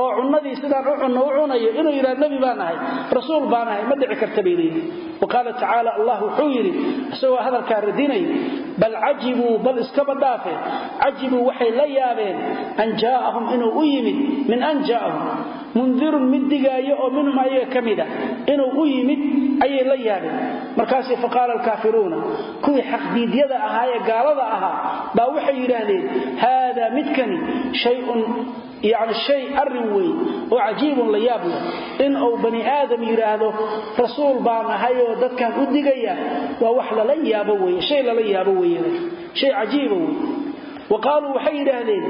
oo cunnadii sidaan u cunno u cunayo inuu yidhaha nebi baan ahay rasuul baan ahay ma dhici karta bay leeyihi wa qaala tacaala allah wuxuu yidhi isagoo hadalkaa radinaya bal cajibuu bal iskaba dhaafe cajibuu waxay la yaabeen an jaa'ahum inuu u yimid min an jaa'ahum mundirun mid digaayo oo minhum ayaga ka mida inuu u yimid ayay la yaabeen markaasay faqaala alkaafiruuna kuwii xaqdiidyada ahaa ee gaalada ahaa baa waxay yidhaahdeen haadaa midkani shayun yani shay arrin weyn oo cajiibun la yaab leh. In uu bani aadam yidhaahdo rasuul baan ahay oo dadkan u digaya waa wax lala yaabo weye shay lala yaabo weye shay cajiiba wey wa qaaluu waxay yidhaahdeen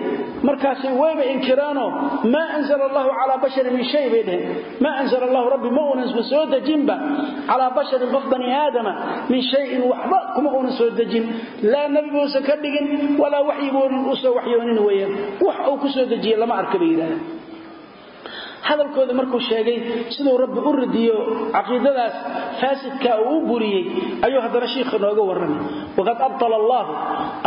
markaasay wayba inkiraanoo maa anzala allahu calaa basharin min shay bay dheheen maa anzala allahu rabbi ma uunan soo dejinba calaa basharin qof bani aadama min shayin waxba kuma uunan soo dejin. Laa nebi buusan ka dhigin walaa waxyi buunan u soo waxyoonin weeyaan. Wax uu ku soo dejiye lama arka hadalkooda markuu sheegay siduu rabbi u ridiyo caqiidadaas faasidka uu u buriyey ayuu haddana shiikha nooga warramay. Waqad abtala allaahu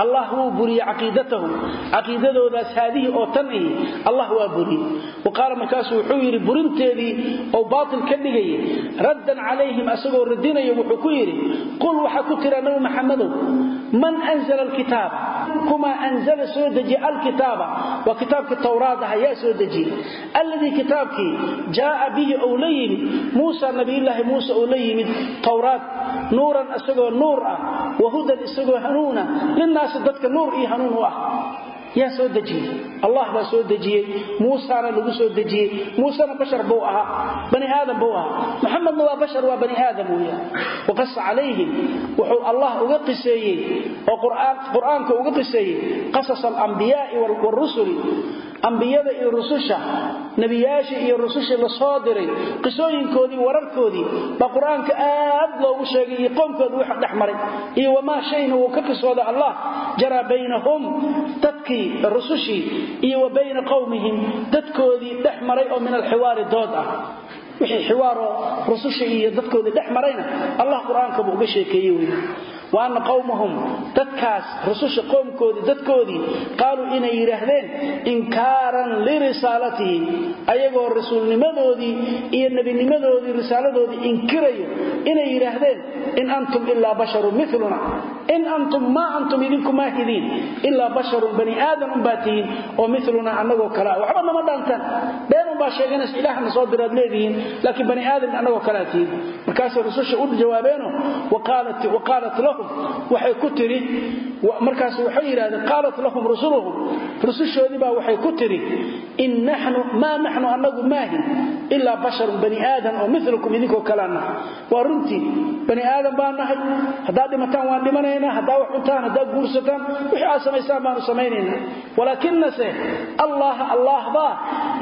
allah wuu buriyey caqiidatahum caqiidadoodaas haadihii oo tan ihi allah waa buriyey. Wa qaala markaasuu wuxuu yidhi burinteedii ou baatil ka dhigayay raddan calayhim asagoo radinaya wuxuu ku yidhi qul waxaa ku tira nabi maxamedow man anzala alkitaaba kumaa anzala soo dejiye alkitaaba? Waa kitaabkii towraad ah yaa soo dejiyey alladii kitaabkii jaaa bihi ou la yimid muusa nabiyulaahi muuse ou la yimid towraad nuuran isagoo nuur ah wa hudan isagoo hanuuna linnaasi dadka nuur iyo hanuun u ah yaa soo dejiyey. Allah baa soo dejiyey. Muusana lagu soo dejiyey. Muusena bashar buu ahaa. Bani aadam buu ahaa. Maxamedna waa bashar waa bani aadam weeyaan waqasa calayhim. Wuxuu allah uga qiseeyey oo qur'aanka uga qiseeyey qasas alambiyaai waalrusuli ambiyada iyo rususha nebiyaashii iyo rusushii la diray qisooyinkoodii wararkoodii baa qur'aanka aad loogu sheegay iyo qoomkooda waxa dhex maray. Iyo wamaa shayna wuu ka qisooda allah jaraa baynahum dadkii rusushii iyo wa bayna qowmihim dadkoodii dhex maray oo min alxiwaari dood ah. Wixii xiwaaroo rususha iyo dadkoodii dhex marayna allah qur'aanka buu uga sheekeeye wey wa anna qowmahum dadkaas rususha qoomkoodii dadkoodii qaaluu inay yidhaahdeen inkaaran lirisaalatihi ayagoo rasuulnimadoodii iyo nebinimadoodii risaaladoodii inkirayo inay yidhaahdeen in antum ilaa basharun in antum maa antum idinku maahidiin ilaa basharun bani aadan unbaa tihiin oo miluna annagoo kale ah waxba nama dhaantaan been unbaa sheeganaysa ilaahna soo diraad leedihiin laakiin bani aadam annagoo kalea tihiin markaasay rususha u jawaabeeno waqaalat lahum waxay ku tiri markaas waxay yidhahdeen qaalat lahum rusuluhum rusushoodii baa waxay ku tiri in naxnu maa naxnu annagu maahin ilaa basharun bani aadan oo milukum idinkoo kalea nahay waa runtii dhimanaynaa haddaa wax cuntaan haddaad guursataan wixii aad samaysaan baanu samaynaynaa walaakinase allaha allah baa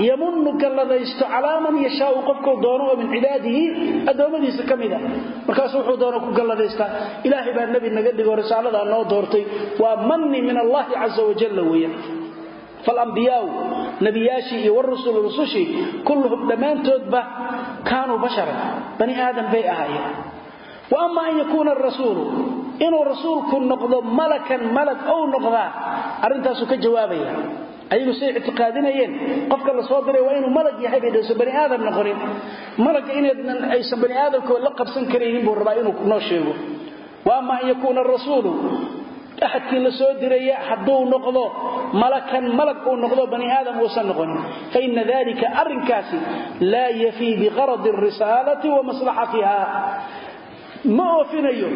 yamunu galladaysto calaa man yashaau qofkuu doono oo min cibaadihi addoommadiisa ka mida markaasu wuxuu doono ku galladaystaa. Ilaahay baa nebi naga dhigo risaaladaa noo doortay. Waa manni min allahi caza wajalla weeyaan. Falambiyaau nebiyaashii iyo warusulu rusushii kulluhum dhammaantoodba kaanuu basharan. Bani aadam bay ahaayeen ama an yakuuna arasuulu inuu rasuulku noqdo malakan malag ou noqdaa arrintaasuu ka jawaabaya. Ayagu say ictiqaadinayeen qofka la soo diray waa inuu malag yahay bay dhso bani aadam noqonin. Malagga inaynan aysan bani aadamkoo la qabsan karaynin buu rabaa inuu noo sheego. Wa ama an yakuuna arasuulu axadkii la soo diraya hadduu noqdo malakan malag uu noqdo bani aadam uusan noqonin. Faina ma oofinayo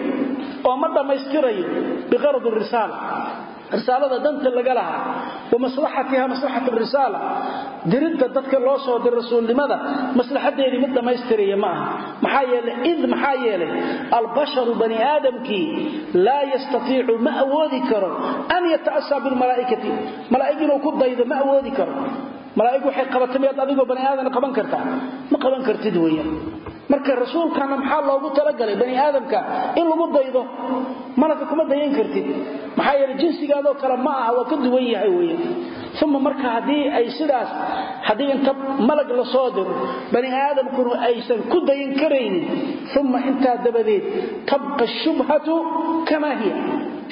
oo ma dhammaystirayo biqaradi risaala. Risaalada danta laga lahaa wa maslaxatiha maslaxat risaala. Diridda dadka loo soo dir rasuulnimada maslaxadeedii mid dhammaystiraya ma aha. Maxaa yeelay id maxaa yeelay albasharu bani aadamkii laa yastatiicu ma awoodi karo an yata'asaa bilmalaa'ikati malaa'ig inuu ku daydo ma awoodi karo malaa'ig waxay qabatay miyaad adigoo bani aadamna qaban kartaa? Ma qaban kartid weeyaan marka rasuulkana maxaa loogu talagalay bani aadamka? In lagu daydo? Malagka kuma dayan kartid. Maxaa yeele jinsigaadoo kale ma aha waa ka duwan yahay weya uma marka haddii ay sidaas haddii inta malag la soo diro bani aadamkuna aysan ku dayan karaynin uma intaa dabadeed tabqa shubhatu kamaa hiya.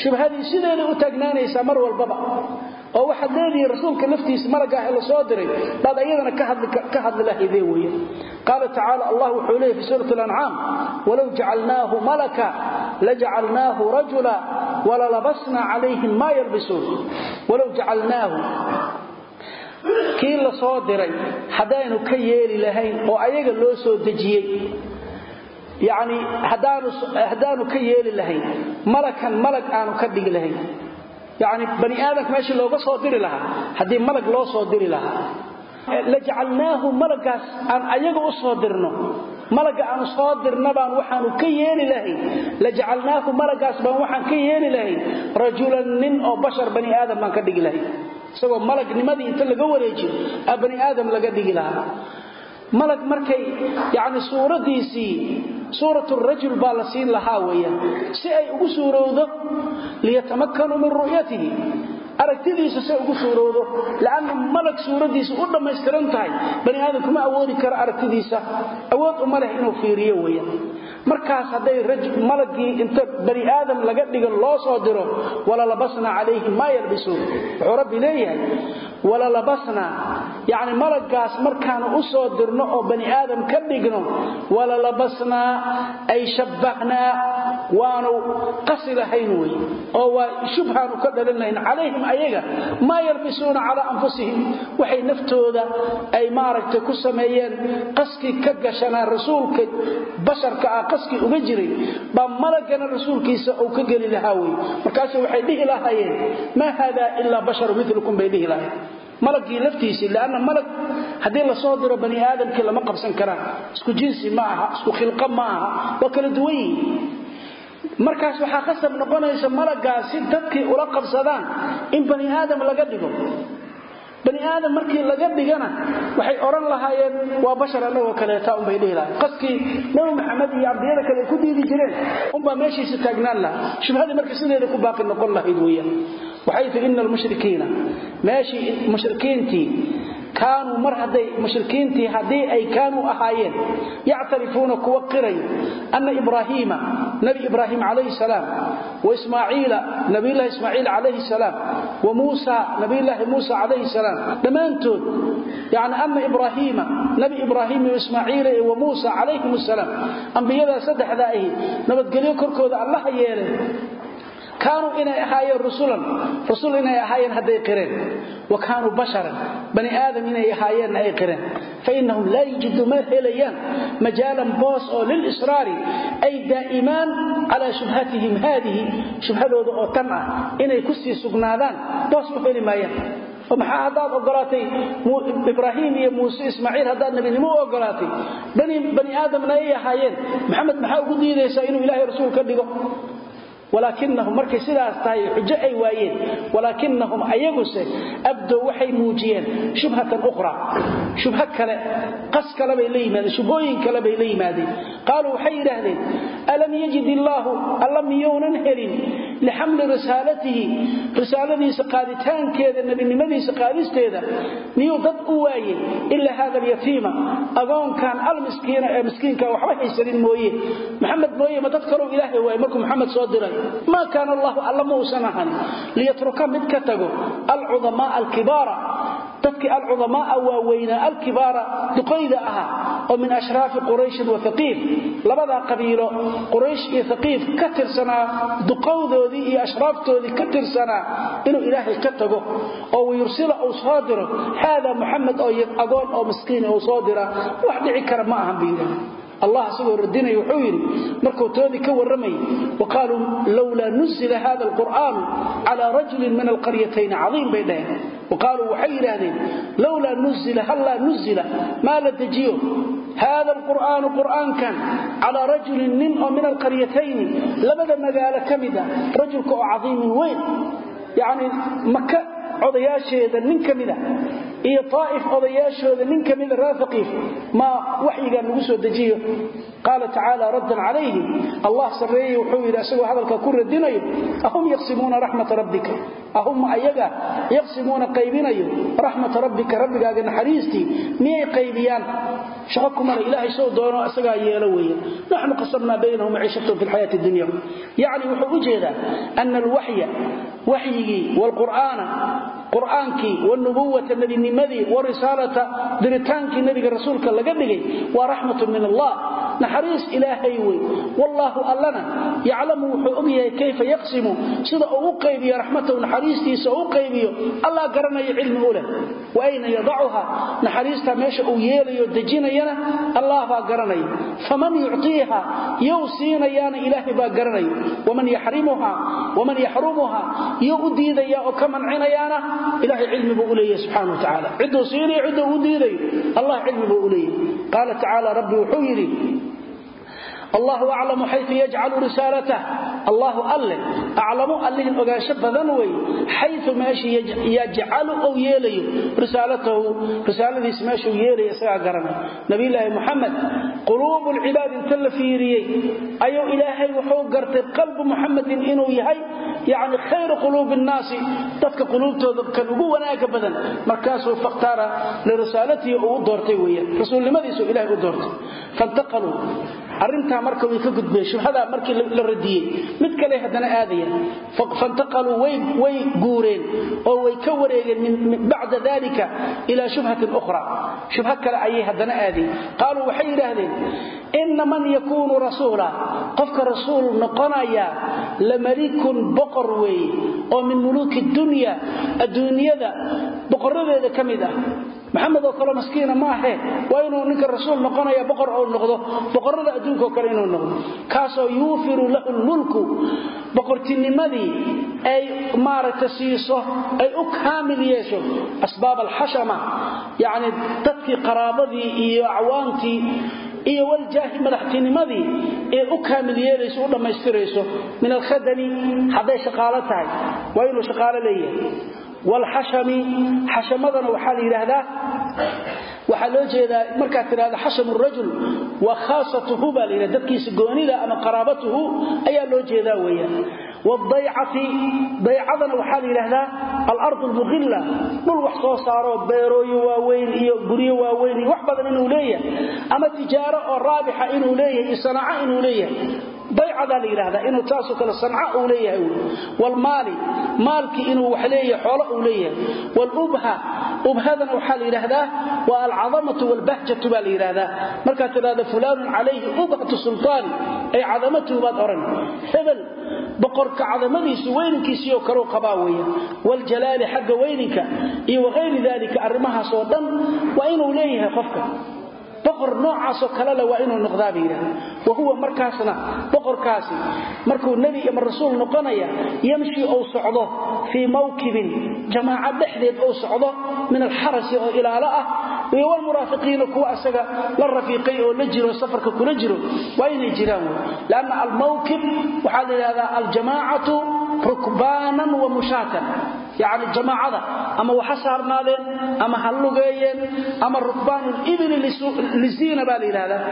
Shubhadii sideeda u taagnaanaysaa mar walbaba oo waxaad leedihiin rasuulka laftiisa malagaah la soo diray baad ayadana ka hadli lahaydee weeye. Qaala tacaala allah wuxuu leeyay fi suurati alancaam walow jacalnaahu malaka lajacalnaahu rajula walalabasna calayhim maa yalbisuun. Walow jacalnaahu kii la soo diray haddaynu ka yeeli lahayn oo ayaga loo soo dejiyey yani haddaanu ka yeeli lahayn malakan malag aanu ka dhigi lahayn yani bani aadamka meeshii looga soo diri lahaa. Haddii malag loo soo diri lahaa. Lajacalnaahu malagaas aan ayaga u soo dirno. Malaga aanu soo dirna baan waxaanu ka yeeli lahayn lajacalnaahu malagaas baan waxaan ka yeeli lahayn rajulan nin oo bashar bani aadam baan ka dhigi lahayn isagoo malagnimadii inta laga wareejiyo a bani aadam laga dhigi lahaa malag markay yani suuradiisii suurat rajul baa la siin lahaa weeyaan. Si ay ugu suurowdo liyatamakkanuu min ru'yatihi. Aragtidiisa say ugu suurowdo lanna malag suuradiisa u dhammaystiran tahay. Bani aadamku ma awoodi karo aragtidiisa. Awood uma leh inuu fiiriyo weeyaan markaas hadday malagii inta bani aadam laga dhigo loo soo diro walalabasna calayhim maa yalbisuun wuxuu rabbi leeyahay walalabasna yani malagaas markaanu u soo dirno oo bani aadam ka dhigno walalabasnaa ay shabbahnaa waanu qasi lahayn wey oo waa shubhaanu ka dhalin lahayn calayhim ayaga maa yalbisuuna calaa anfusihim. Waxay naftooda ay maaragtay ku sameeyeen qaskii ka gashanaa rasuulka basharka ah qaskii uga jiray baa malagana rasuulkiisa uu ka geli lahaa wey markaase waxay dhihi lahaayeen maa haadaa ilaa basharu milukum bay dhihi lahayen malagii laftiisii lanna malag haddii la soo diro bani aadamkii lama qabsan karaan. Isku jinsi ma aha isku khilqa ma aha waa kala duwan yihiin markaas waxaa qasab noqonaysa malagaasi dadkii ula qabsadaan in bani aadam laga dhigo bani aadam markii laga dhigana waxay odhan lahaayeen waa bashar annagoo kaleeta unbay dhihi lahayen qaskii nabi maxamed iyo ambiyada kale ku diidi jireen unbaa meeshiisa taagnaan lahaa. Shubhadii marka sideeda ku baaqi noqon lahayd weeyaan. Waxay tii ina almushrikiina meeshii mushrikiintii kaanuu mar hadday mushrikiintii haddii ay kaanuu ahaayeen yactarifuuna kuwa qirayo anna ibraahiima nabi ibraahim calayhi salaam wa ismaaciila nabiyullahi ismaaciil calayhi salaam wa muusa nabiyullaahi muusa calayhi salaam dhammaantood yani anna ibraahiima nabi ibraahim iyo ismaaciila iyo wa muusa calayhim asalaam ambiyadaa saddexdaa ahi nabadgelyo korkooda allaha yeelay kaanuu inay ahaayeen rusulan rusul inay ahaayeen hadday qireen wa kaanuu basharan bani aadam inay ahaayeenna ay qireen. Fainahum laa yajidu ma helayaan majaalan boos oo lilisraari ay daa'imaan calaa shubhatihim haadihi shubhadooda oo tan ah inay ku sii sugnaadaan boos u heli maayaan oo maxaa haddaad ogolaatay ibraahim iyo muuse ismaaciil haddaad nebinimo u ogolaatay? Bani aadamna ay ahaayeen. Maxamed maxaa ugu diidaysaa inuu ilaahay rasuul ka dhigo walaakinahum markay sidaas tahay xujo ay waayeen walaakinahum ayaguse abdow waxay muujiyeen shubhatan ukhra. Shubho kale qas kale bay la yimaadeen shubhooyin kale bay la yimaadeen. Qaaluu waxay yidhaahdeen alam yajid illaahu alla miyounan helin lixamli risaalatihi? Risaaladiisa qaaditaankeeda nebinimadiisa qaadisteeda miyuu dad u waayey? Ilaa hada alyatiima agoonkan almiskiina ee miskiinka waxba haysanin mooye. Maxamed mooye ma dad kalou ilaahay waayey markuu maxamed soo diray maa kaana allahu alla ma uusan ahan liyatruka mid ka tago alcudamaa alkibaara. Dadkii alcudamaaa waaweynaa alkibaara duqoyda ahaa oo min ashraafi qurayshin wa haqiif labadaa qabiilo quraysh iyo haqiif ka tirsanaa duqowdoodii iyo ashraaftoodii ka tirsanaa inuu ilaahay ka tago. Oo wayursila uu soo diro haada muxamed oo agoon oo miskiin uu soo dira. Wax dhici kara ma ahan biida allah isagoo radinaya wuxuu yidhi markuu toodii ka warramayay waqaaluu lowlaa nuzila hada alqur'aanu calaa rajulin min alqaryatayn cadiim bay dhaheen. Waqaaluu waxay yidhaahdeen lowlaa nuzila hallaa nuzila maa la dejiyo? Hada alqur'aanu qur'aankan calaa rajulin nin oo min alqaryatayni labada magaalo ka odayaasheeda nin ka mida iyo taa'if odayaashooda nin ka mida reer haqiif maa waxyigaa nagu soo dejiyo? Qaala tacaala raddan calayhim allah sarreeyey wuxuu yidhi asagoo hadalka ku radinayo ahum yaqsimuuna raxmata rabbika. Ahum ayaga yaqsimuuna qaybinayo raxmata rabbika rabbigaaga naxariistii miyay qaybiyaan? Shaqo kumale ilaahay soo doono isagaa yeelo weeye. Naxnu qasamnaa baynahum maciishatahum fi lxayaati dunya. Yacni wuxuu u jeedaa ana alwaxya waxyigii waalqur'aana qur'aankii wnubuwata nebinimadii warisaalata diritaankii nebiga rasuulka laga dhigay waa raxmatu min allah naxariis ilaahay wey wallaahu allana yaclamu wuxuu ogyahay kayfa yaqsimu sida uu u qaybiyo raxmatahu naxariistiisa u qaybiyo allah garanaya cilmi u leh. Wa ayna yadacuha naxariistaa meesha uu yeelayo dejinayana allah baa garanaya. Faman yuctiiha yow siinayaana ilaahay baa garanaya. Waman yaxrimuha waman yaxrumuha yow u diidaya oo ka mancinayaana ilahay cilmi buu u leeyahay subxana siinayo qaala tacaala rabbi wuxuu yidhi allahu aclamu xayu yajcalu risaalatah allahu alle aclamu allihin ogaansho badan wey xayu meesha yajcalu ou yeelayo. Risaalatahu risaaladiis meeshuu yeelaya isagaa garanay nabilaahi muxamed quluubu lcibaad inta la fiiriyey ayuu ilaahay wuxuu gartay qalbu muxamedin inuu yahay yani khayru quluubi nnaasi dadka quluubtooda kan ugu wanaaga badan markaasuu fakhtaara lirisaalatihi uu doortay weeyaan. Rasuulnimadiisu ilahay u doortay. Fantaqaluu arrintaa marka way ka gudbeen shubhadaa markii la radiyey. Mid kale haddana aadayaan fantaqaluu way guureen oo way ka wareegeen bacda dalika ilaa shubhatin ukhra. Shubha kale ayay haddana aadeen. Qaaluu waxay yidhaahdeen inna man yakuunu rasuula. Qofka rasuul noqonaya lamalikun boqor weeye oo min muluuki dunya adduunyada boqoradeeda ka mid ah maxamed oo kale maskiina maahe waa inuu ninka rasuul noqonaya boqor ou noqdo. Boqorada adduunkaoo kale inuu noqdo. Kaasoo yuufiru lahu lmulku. Boqortinimadii ay maaragta siiso ay u kaamil yeesho asbaab alxashama. Yacni dadkii qaraabadii iyo acwaantii iyo waljaahi ee u kaamil u dhammaystirayso. Min alkhadami hadday shaqaalo tahay. Waa inuu shaqaalo leeyahay wlxashami xashamadana waxaa la yidhaahdaa waxaa loo jeedaa markaad tidhahda xasham rajul wa khaasatuhu baa la dadkiisa goonida ama qaraabatuhu ayaa loo jeedaa weeyaan wdaycati daycadana waxaa la yidhaahdaa alard lmuqila dhul wax soo saaro beerooyo waaweyn iyo guryo waaweyn iyo wax badan inuu leeyahay ama tijaaro oo raabixa inuu leeyahay iyo sanaaco inuu leeyahay daycadaa la yidhahdaa inuu taasoo kale sanca uu leeyahay wlmaali maalkii inuu wax leeyahay xoolo uu leeyahay wlubha ubhadana waxaa la yidhaahdaa waa alcadamatu wlbahjatu baa yidhaahdaa ay cadamatuhu baad odhan hebel boqorka cadamadiisu weyninkiisiioo kaleu qabaa weya waljalaali xagga weyninka iyo wahayri dalika arrimahaas oo dhan waa inuu leeyahay qofka boqor noocaasoo kalele waa inuu noqdaa bay yidhahda wa huwa markaasna boqorkaasi markuu nebi ama rasuul noqonaya yamshi ou socdo fii mawkibin jamaaca dhexdeed ou socdo min alxarasi oo ilaalo ah iyo walmunaafiqiina kuwa asaga la rafiiqay oo la jiro safarka kula jiro waa inay jiraan wy lanna almawkib waxaa la yidhahdaa aljamaacatu rukbaanan wa mushaatan. Yacni jamaacada ama waxa saarnaadeen ama ha lugeeyeen ama rukbaanu libili liziina baa la yidhahdaa.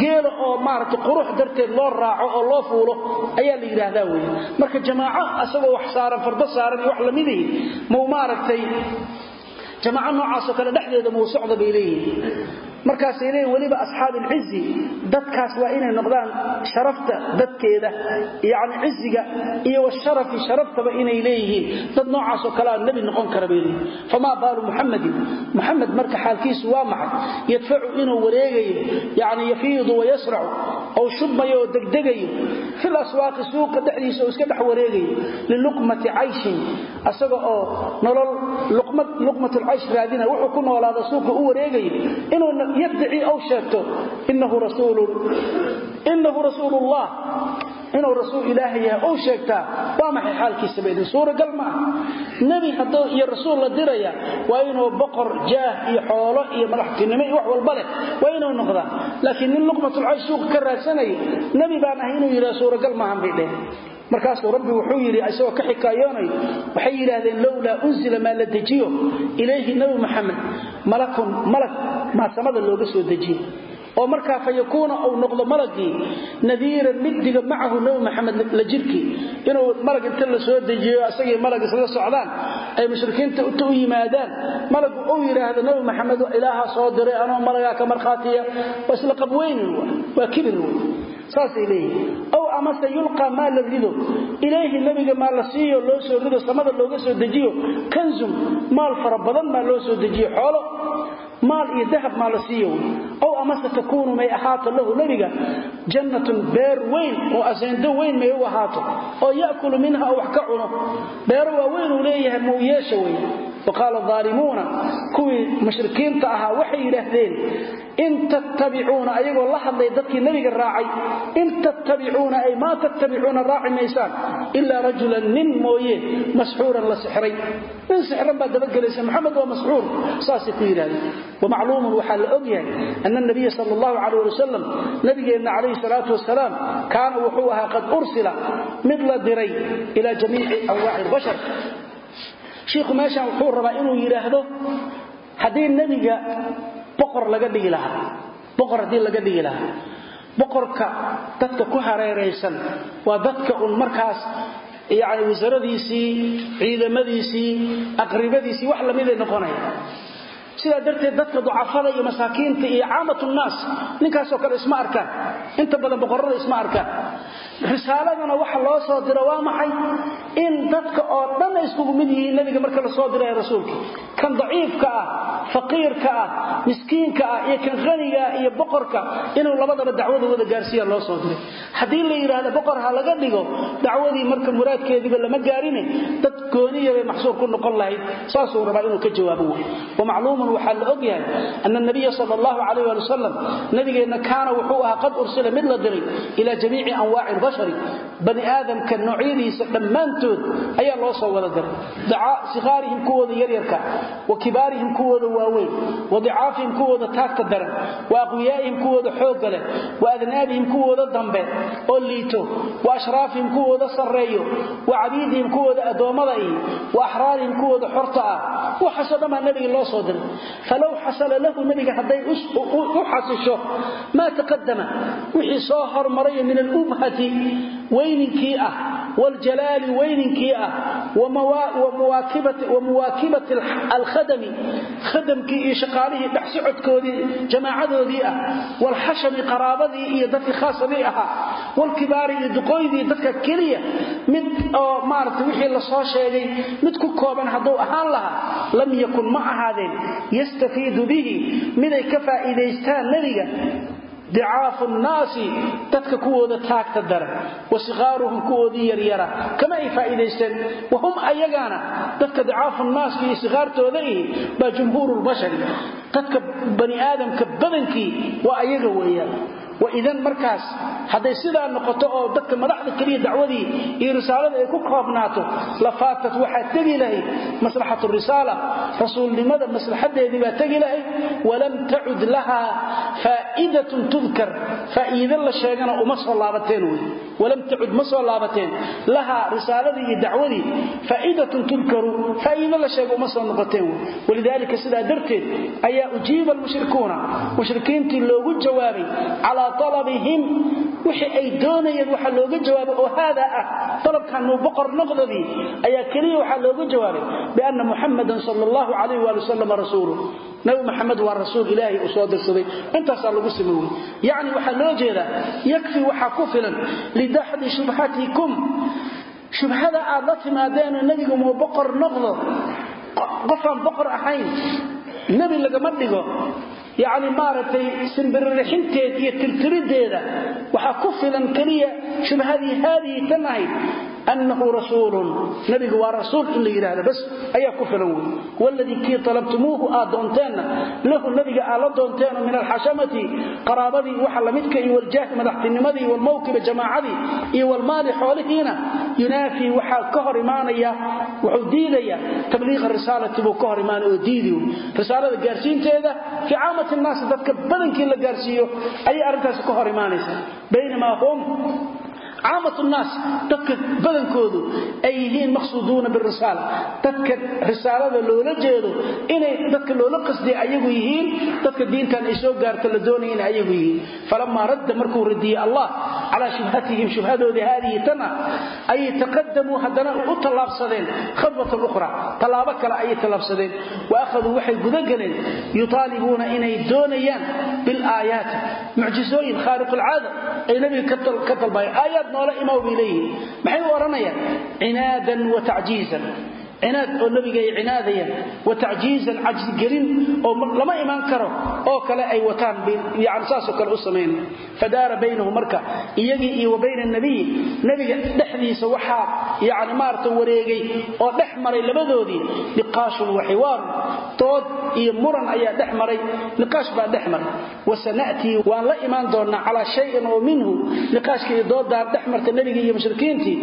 Geela oo maaragtay qurux darteed loo raaco oo loo fuulo ayaa la yidhaahdaa wey marka jamaaco asagoo wax jamaaco noocaasoo kale dhexdeeda muu socda bay leeyihiin. Markaasay leeyihiin weliba asxaabi alcizi dadkaas waa inay noqdaan sharafta dadkeeda yacni ciziga iyo washarafi sharaftaba inay leeyihiin. Dad noocaasoo kalea nebi noqon kara bay leeyihiin famaa baalu muxamadin muxamed marka xaalkiisu waa maxay? Yadfacu inuu wareegayo yacni yafiidu wayasracu ou shubmayo oo degdegayo fil aswaaqi suuqa dhexdiisa iska dhex wareegayo liluqmati cayshin asaga oo nolol luqmatulcaysh raadina wuxuu ku noolaada suuqa u wareegayo inuu yaddaci ou sheegto inahu rasuulullah. Inuu rasuul ilaahay yahay ou sheegtaa waa maxay xaalkiisa baydin suuragal ma aha? Nebi hadduu iyo rasuul la diraya waa inuu boqor jaah iyo xoolo iyo madaxtinimo iyo wax walba leh waa inuu noqdaa. Laakiin nin luqmatulcaysh suuqa ka raadsanayo nebi baan ahay inuu yidhaha suuragal maahan bay markaasuu rabbi wuxuu yidhi isagoo ka xikaayoonayo waxay yidhaahdeen lowlaa unzila maa la dejiyo ilayhi nebi maxamed malakun malag maa samada looga soo dejiyo. Oo markaa fa uu noqdo malagii nadiiran middiga macahu nebi maxamed la jirkii inuu malag inta la soo dejiyo asagii malag isla socdaan ay mushrikiinta inta u yimaadaan. Malagu uu yidhaahdo nebi maxamed ilaaha soo diray anoo malagaa ka markhaatiya. Waa isla qabweynin waa kibir saasay leeyihiin ow amase yulqaa maa la rido? Ilayhi nebiga maa la siiyo loo soo rido samada looga soo dejiyo? Kanzum maal fara badan maa loo soo dejiyo xoolo? Maal iyo dahab maa la siiyo ow amase takuunu may ahaato lahu nebiga? Jannatun beer weyn oo aseendo weyn may u ahaato. Oo ya'kulu minha wax ka cuno. Beero waaweyn uu leeyahay mau yeesha wey? Waqaala aalimuuna kuwii mushrikiinta ahaa waxay yidhaahdeen in tattabicuuna ayagoo la hadlay dadkii nebiga raacay in tattabicuuna ay maa tattabicuuna raaci maysaan ilaa rajulan nin mooye masxuuran la sixray. Nin sixran baad dabagelaysa maxamed waa masxuur saasay ku yidhahdeen. Wamacluumun waxaa la og yahay ana nabiya sal allahu calayh ali wasalam nabigeenna calayhi salaatu wasalaam kaana wuxuu ahaa qad ursila mid la diray ilaa jamiici anwaaci lbashar shiikhu meeshan wuxuu boqor laga dhigi lahaa. Boqor haddii laga dhigi lahaa. Boqorka dadka ku hareeraysan waa dadka un markaas yacni wasaaradiisii ciidamadiisii aqribadiisii wax lamiday noqonaya sidaa darteed dadka ducafada iyo masaakiinta iyo caamatu nnaas ninkaasoo kale isma arkaan inta badan boqorrada isma arkaan risaaladana waxa loo soo diro waa maxay? In dadka oo dhan ay iskugu mid yihiin nabiga marka la soo diray rasuulka. Kan daciifka ah faqiirka ah miskiinka ah iyo kan qaniga ah iyo boqorka inuu labadaba dacwada wada gaarsiiya loo soo diray. Haddii la yidhaahdo boqor ha laga dhigo dacwadii marka muraadkeediiba lama gaarine dad gooniya bay maxsuur ku noqon lahayd. Saasuu rabaa inuu ka jawaabo wey wamacluumun waxaa la og yahay ana nabiya sal allahu calayh ali wasalam nabigeenna kaana wuxuu ahaa qad ursila mid la diray ila jamiici anwaaci lbashari bani aadamka noocyadiisa dhammaantood ayaa loo soo wada diray. Sikaarihim kuwooda yaryarka wa kibaarihim kuwooda waaweyn wa dicaafihim kuwooda taagta daran wa aqwiyaa'ihim kuwooda xoogga leh wa adnaabihim kuwooda dambe oo liito wa ashraafihim kuwooda sarreeyo wa cabiidihim kuwooda addoommada ih wa axraarihim kuwooda xorta ah. Waxaasoo dhan baa loo soo diray falow xasala lahu nabiga hadday u xasisho maa taqadama wixii soo hormarayo min alubhati weyninkii ah waljalaali weyninkii ah wa muwaakibati alkhadami khadamkii iyo shaqaalihii dhex socodkoodii jamaacadoodii ah waalxashami qaraabadii iyo dadkii khaasadii ahaa waalkibaari iyo duqooydii dadka keliya mid oo maarata wixii la soo sheegay mid ku kooban hadduu ahaan lahaa lam yastafiidu bihi miday ka faa'iidaystaan nebiga. Dicaafu nnaasi dadka kuwooda taagta daran wa sikaaruhum kuwoodii yaryara kama ay faa'iidaysteen? Wa hum ayagaana dadka dicaafu nnaaski iyo sikaartooda ihi baa jumhuuru dadka bani aadamka badankii waa ayaga weeyaan waidan markaas hadday sidaa noqoto oo dadka madaxda keliya dacwadii iyo risaalada ay ku koobnaato la faatat waxaa tegi lahayd maslaxatu risaala rasuulnimada maslaxadeedii baa tegi lahayd walam tacud lahaa faa'idatun tudkar faa'iide la sheegana uma soo laabateen wey walam tacud ma soo laabateen lahaa risaaladii iyo dacwadii faa'idatun tudkaru faa'iide la sheega uma soo noqoteen wey walidaalika sidaa darteed ayaa ujiiba almushrikuuna mushrikiintii loogu alabihim wixii ay doonayeen waxaa looga jawaabay oo haada ah dalabkan muu boqor noqdadii ayaa keliya waxaa looga jawaabay bianna muxamadan sal allahu calayh waali wasalam rasuulu nabi maxamed waa rasuul ilaahay uu soo dirsaday intaasaa lagu samowey yacni waxaa loo jeedaa yakfi waxaa ku filan lidaxdi shubhatikum shubhada aad la timaadeenoo nebigu muu boqor noqdo qofaan boqor ahayn nebi yacni maaragtay simbirrixinteed iyo tirtirideeda waxaa ku filan keliya shubhadii haadihi tan ahayd annahu rasuulun nabigu waa rasuul in la yidhaahdo bas ayaa ku filan wey waladii kii talabtumuuhu aad doonteenna lahu nabiga aad la doonteenoo min alxashamati qaraabadii waxa lamidka iyo waljaahi madaxtinimadii walmawkiba jamaacadii iyo walmaali xoolihiina yunaafii waxaa ka hor imaanaya wuxuu diidaya tabliiqa risaalati buu ka hor imaanaya oo diidi risaalada gaarsiinteeda fi caamati caamatu nnaas dadka badankoodu ay yihiin maqsuuduuna birisaala dadka risaalada loola jeedo inay dadka loola qasdiya ayagu yihiin dadka diintan ay soo gaarto la doonaya inay ayagu yihiin. Falamaa radda markuu radiyey allah calaa shubhatihim shubhadoodii haadihi tana ayay taqadamuu haddana u tallaabsadeen khadwatan ukhra tallaabo kale ayay tallaabsadeen. Wa akhaduu waxay gudageleen yutaalibuuna inay doonayaan bilaayaati mucjisooyin khaariqulcaada ay nabiga ka aayaad noola imaw bay leeyihiin. Maxay u odhanayaan? Cinaadan wa tacjiizan cinaad oo nebiga ay cinaadayaan wa tacjiizan cajsigelin oo lama imaan karo oo kale ay wataan yani saasoo kale u samaynaya fadaara baynahu marka iyagii iyo wa bayna nebiga dhexdiisa waxaa yani maarata wareegay oo dhex maray labadoodii niqaashun wa xiwaarun dood iyo muran ayaa dhex maray niqaash baa dhex maray. Wasana'tii waan la imaan doonnaa calaa shayin oo minhu niqaashka iyo doodaan dhex marta nebiga iyo mushrikiintii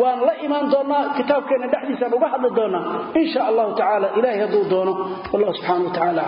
waan la imaan doonnaa kitaabkeenna dhexdiisaan uga hadli doonnaa in sha allahu tacala ilahay hadduu doono wallahu subxana wa tacala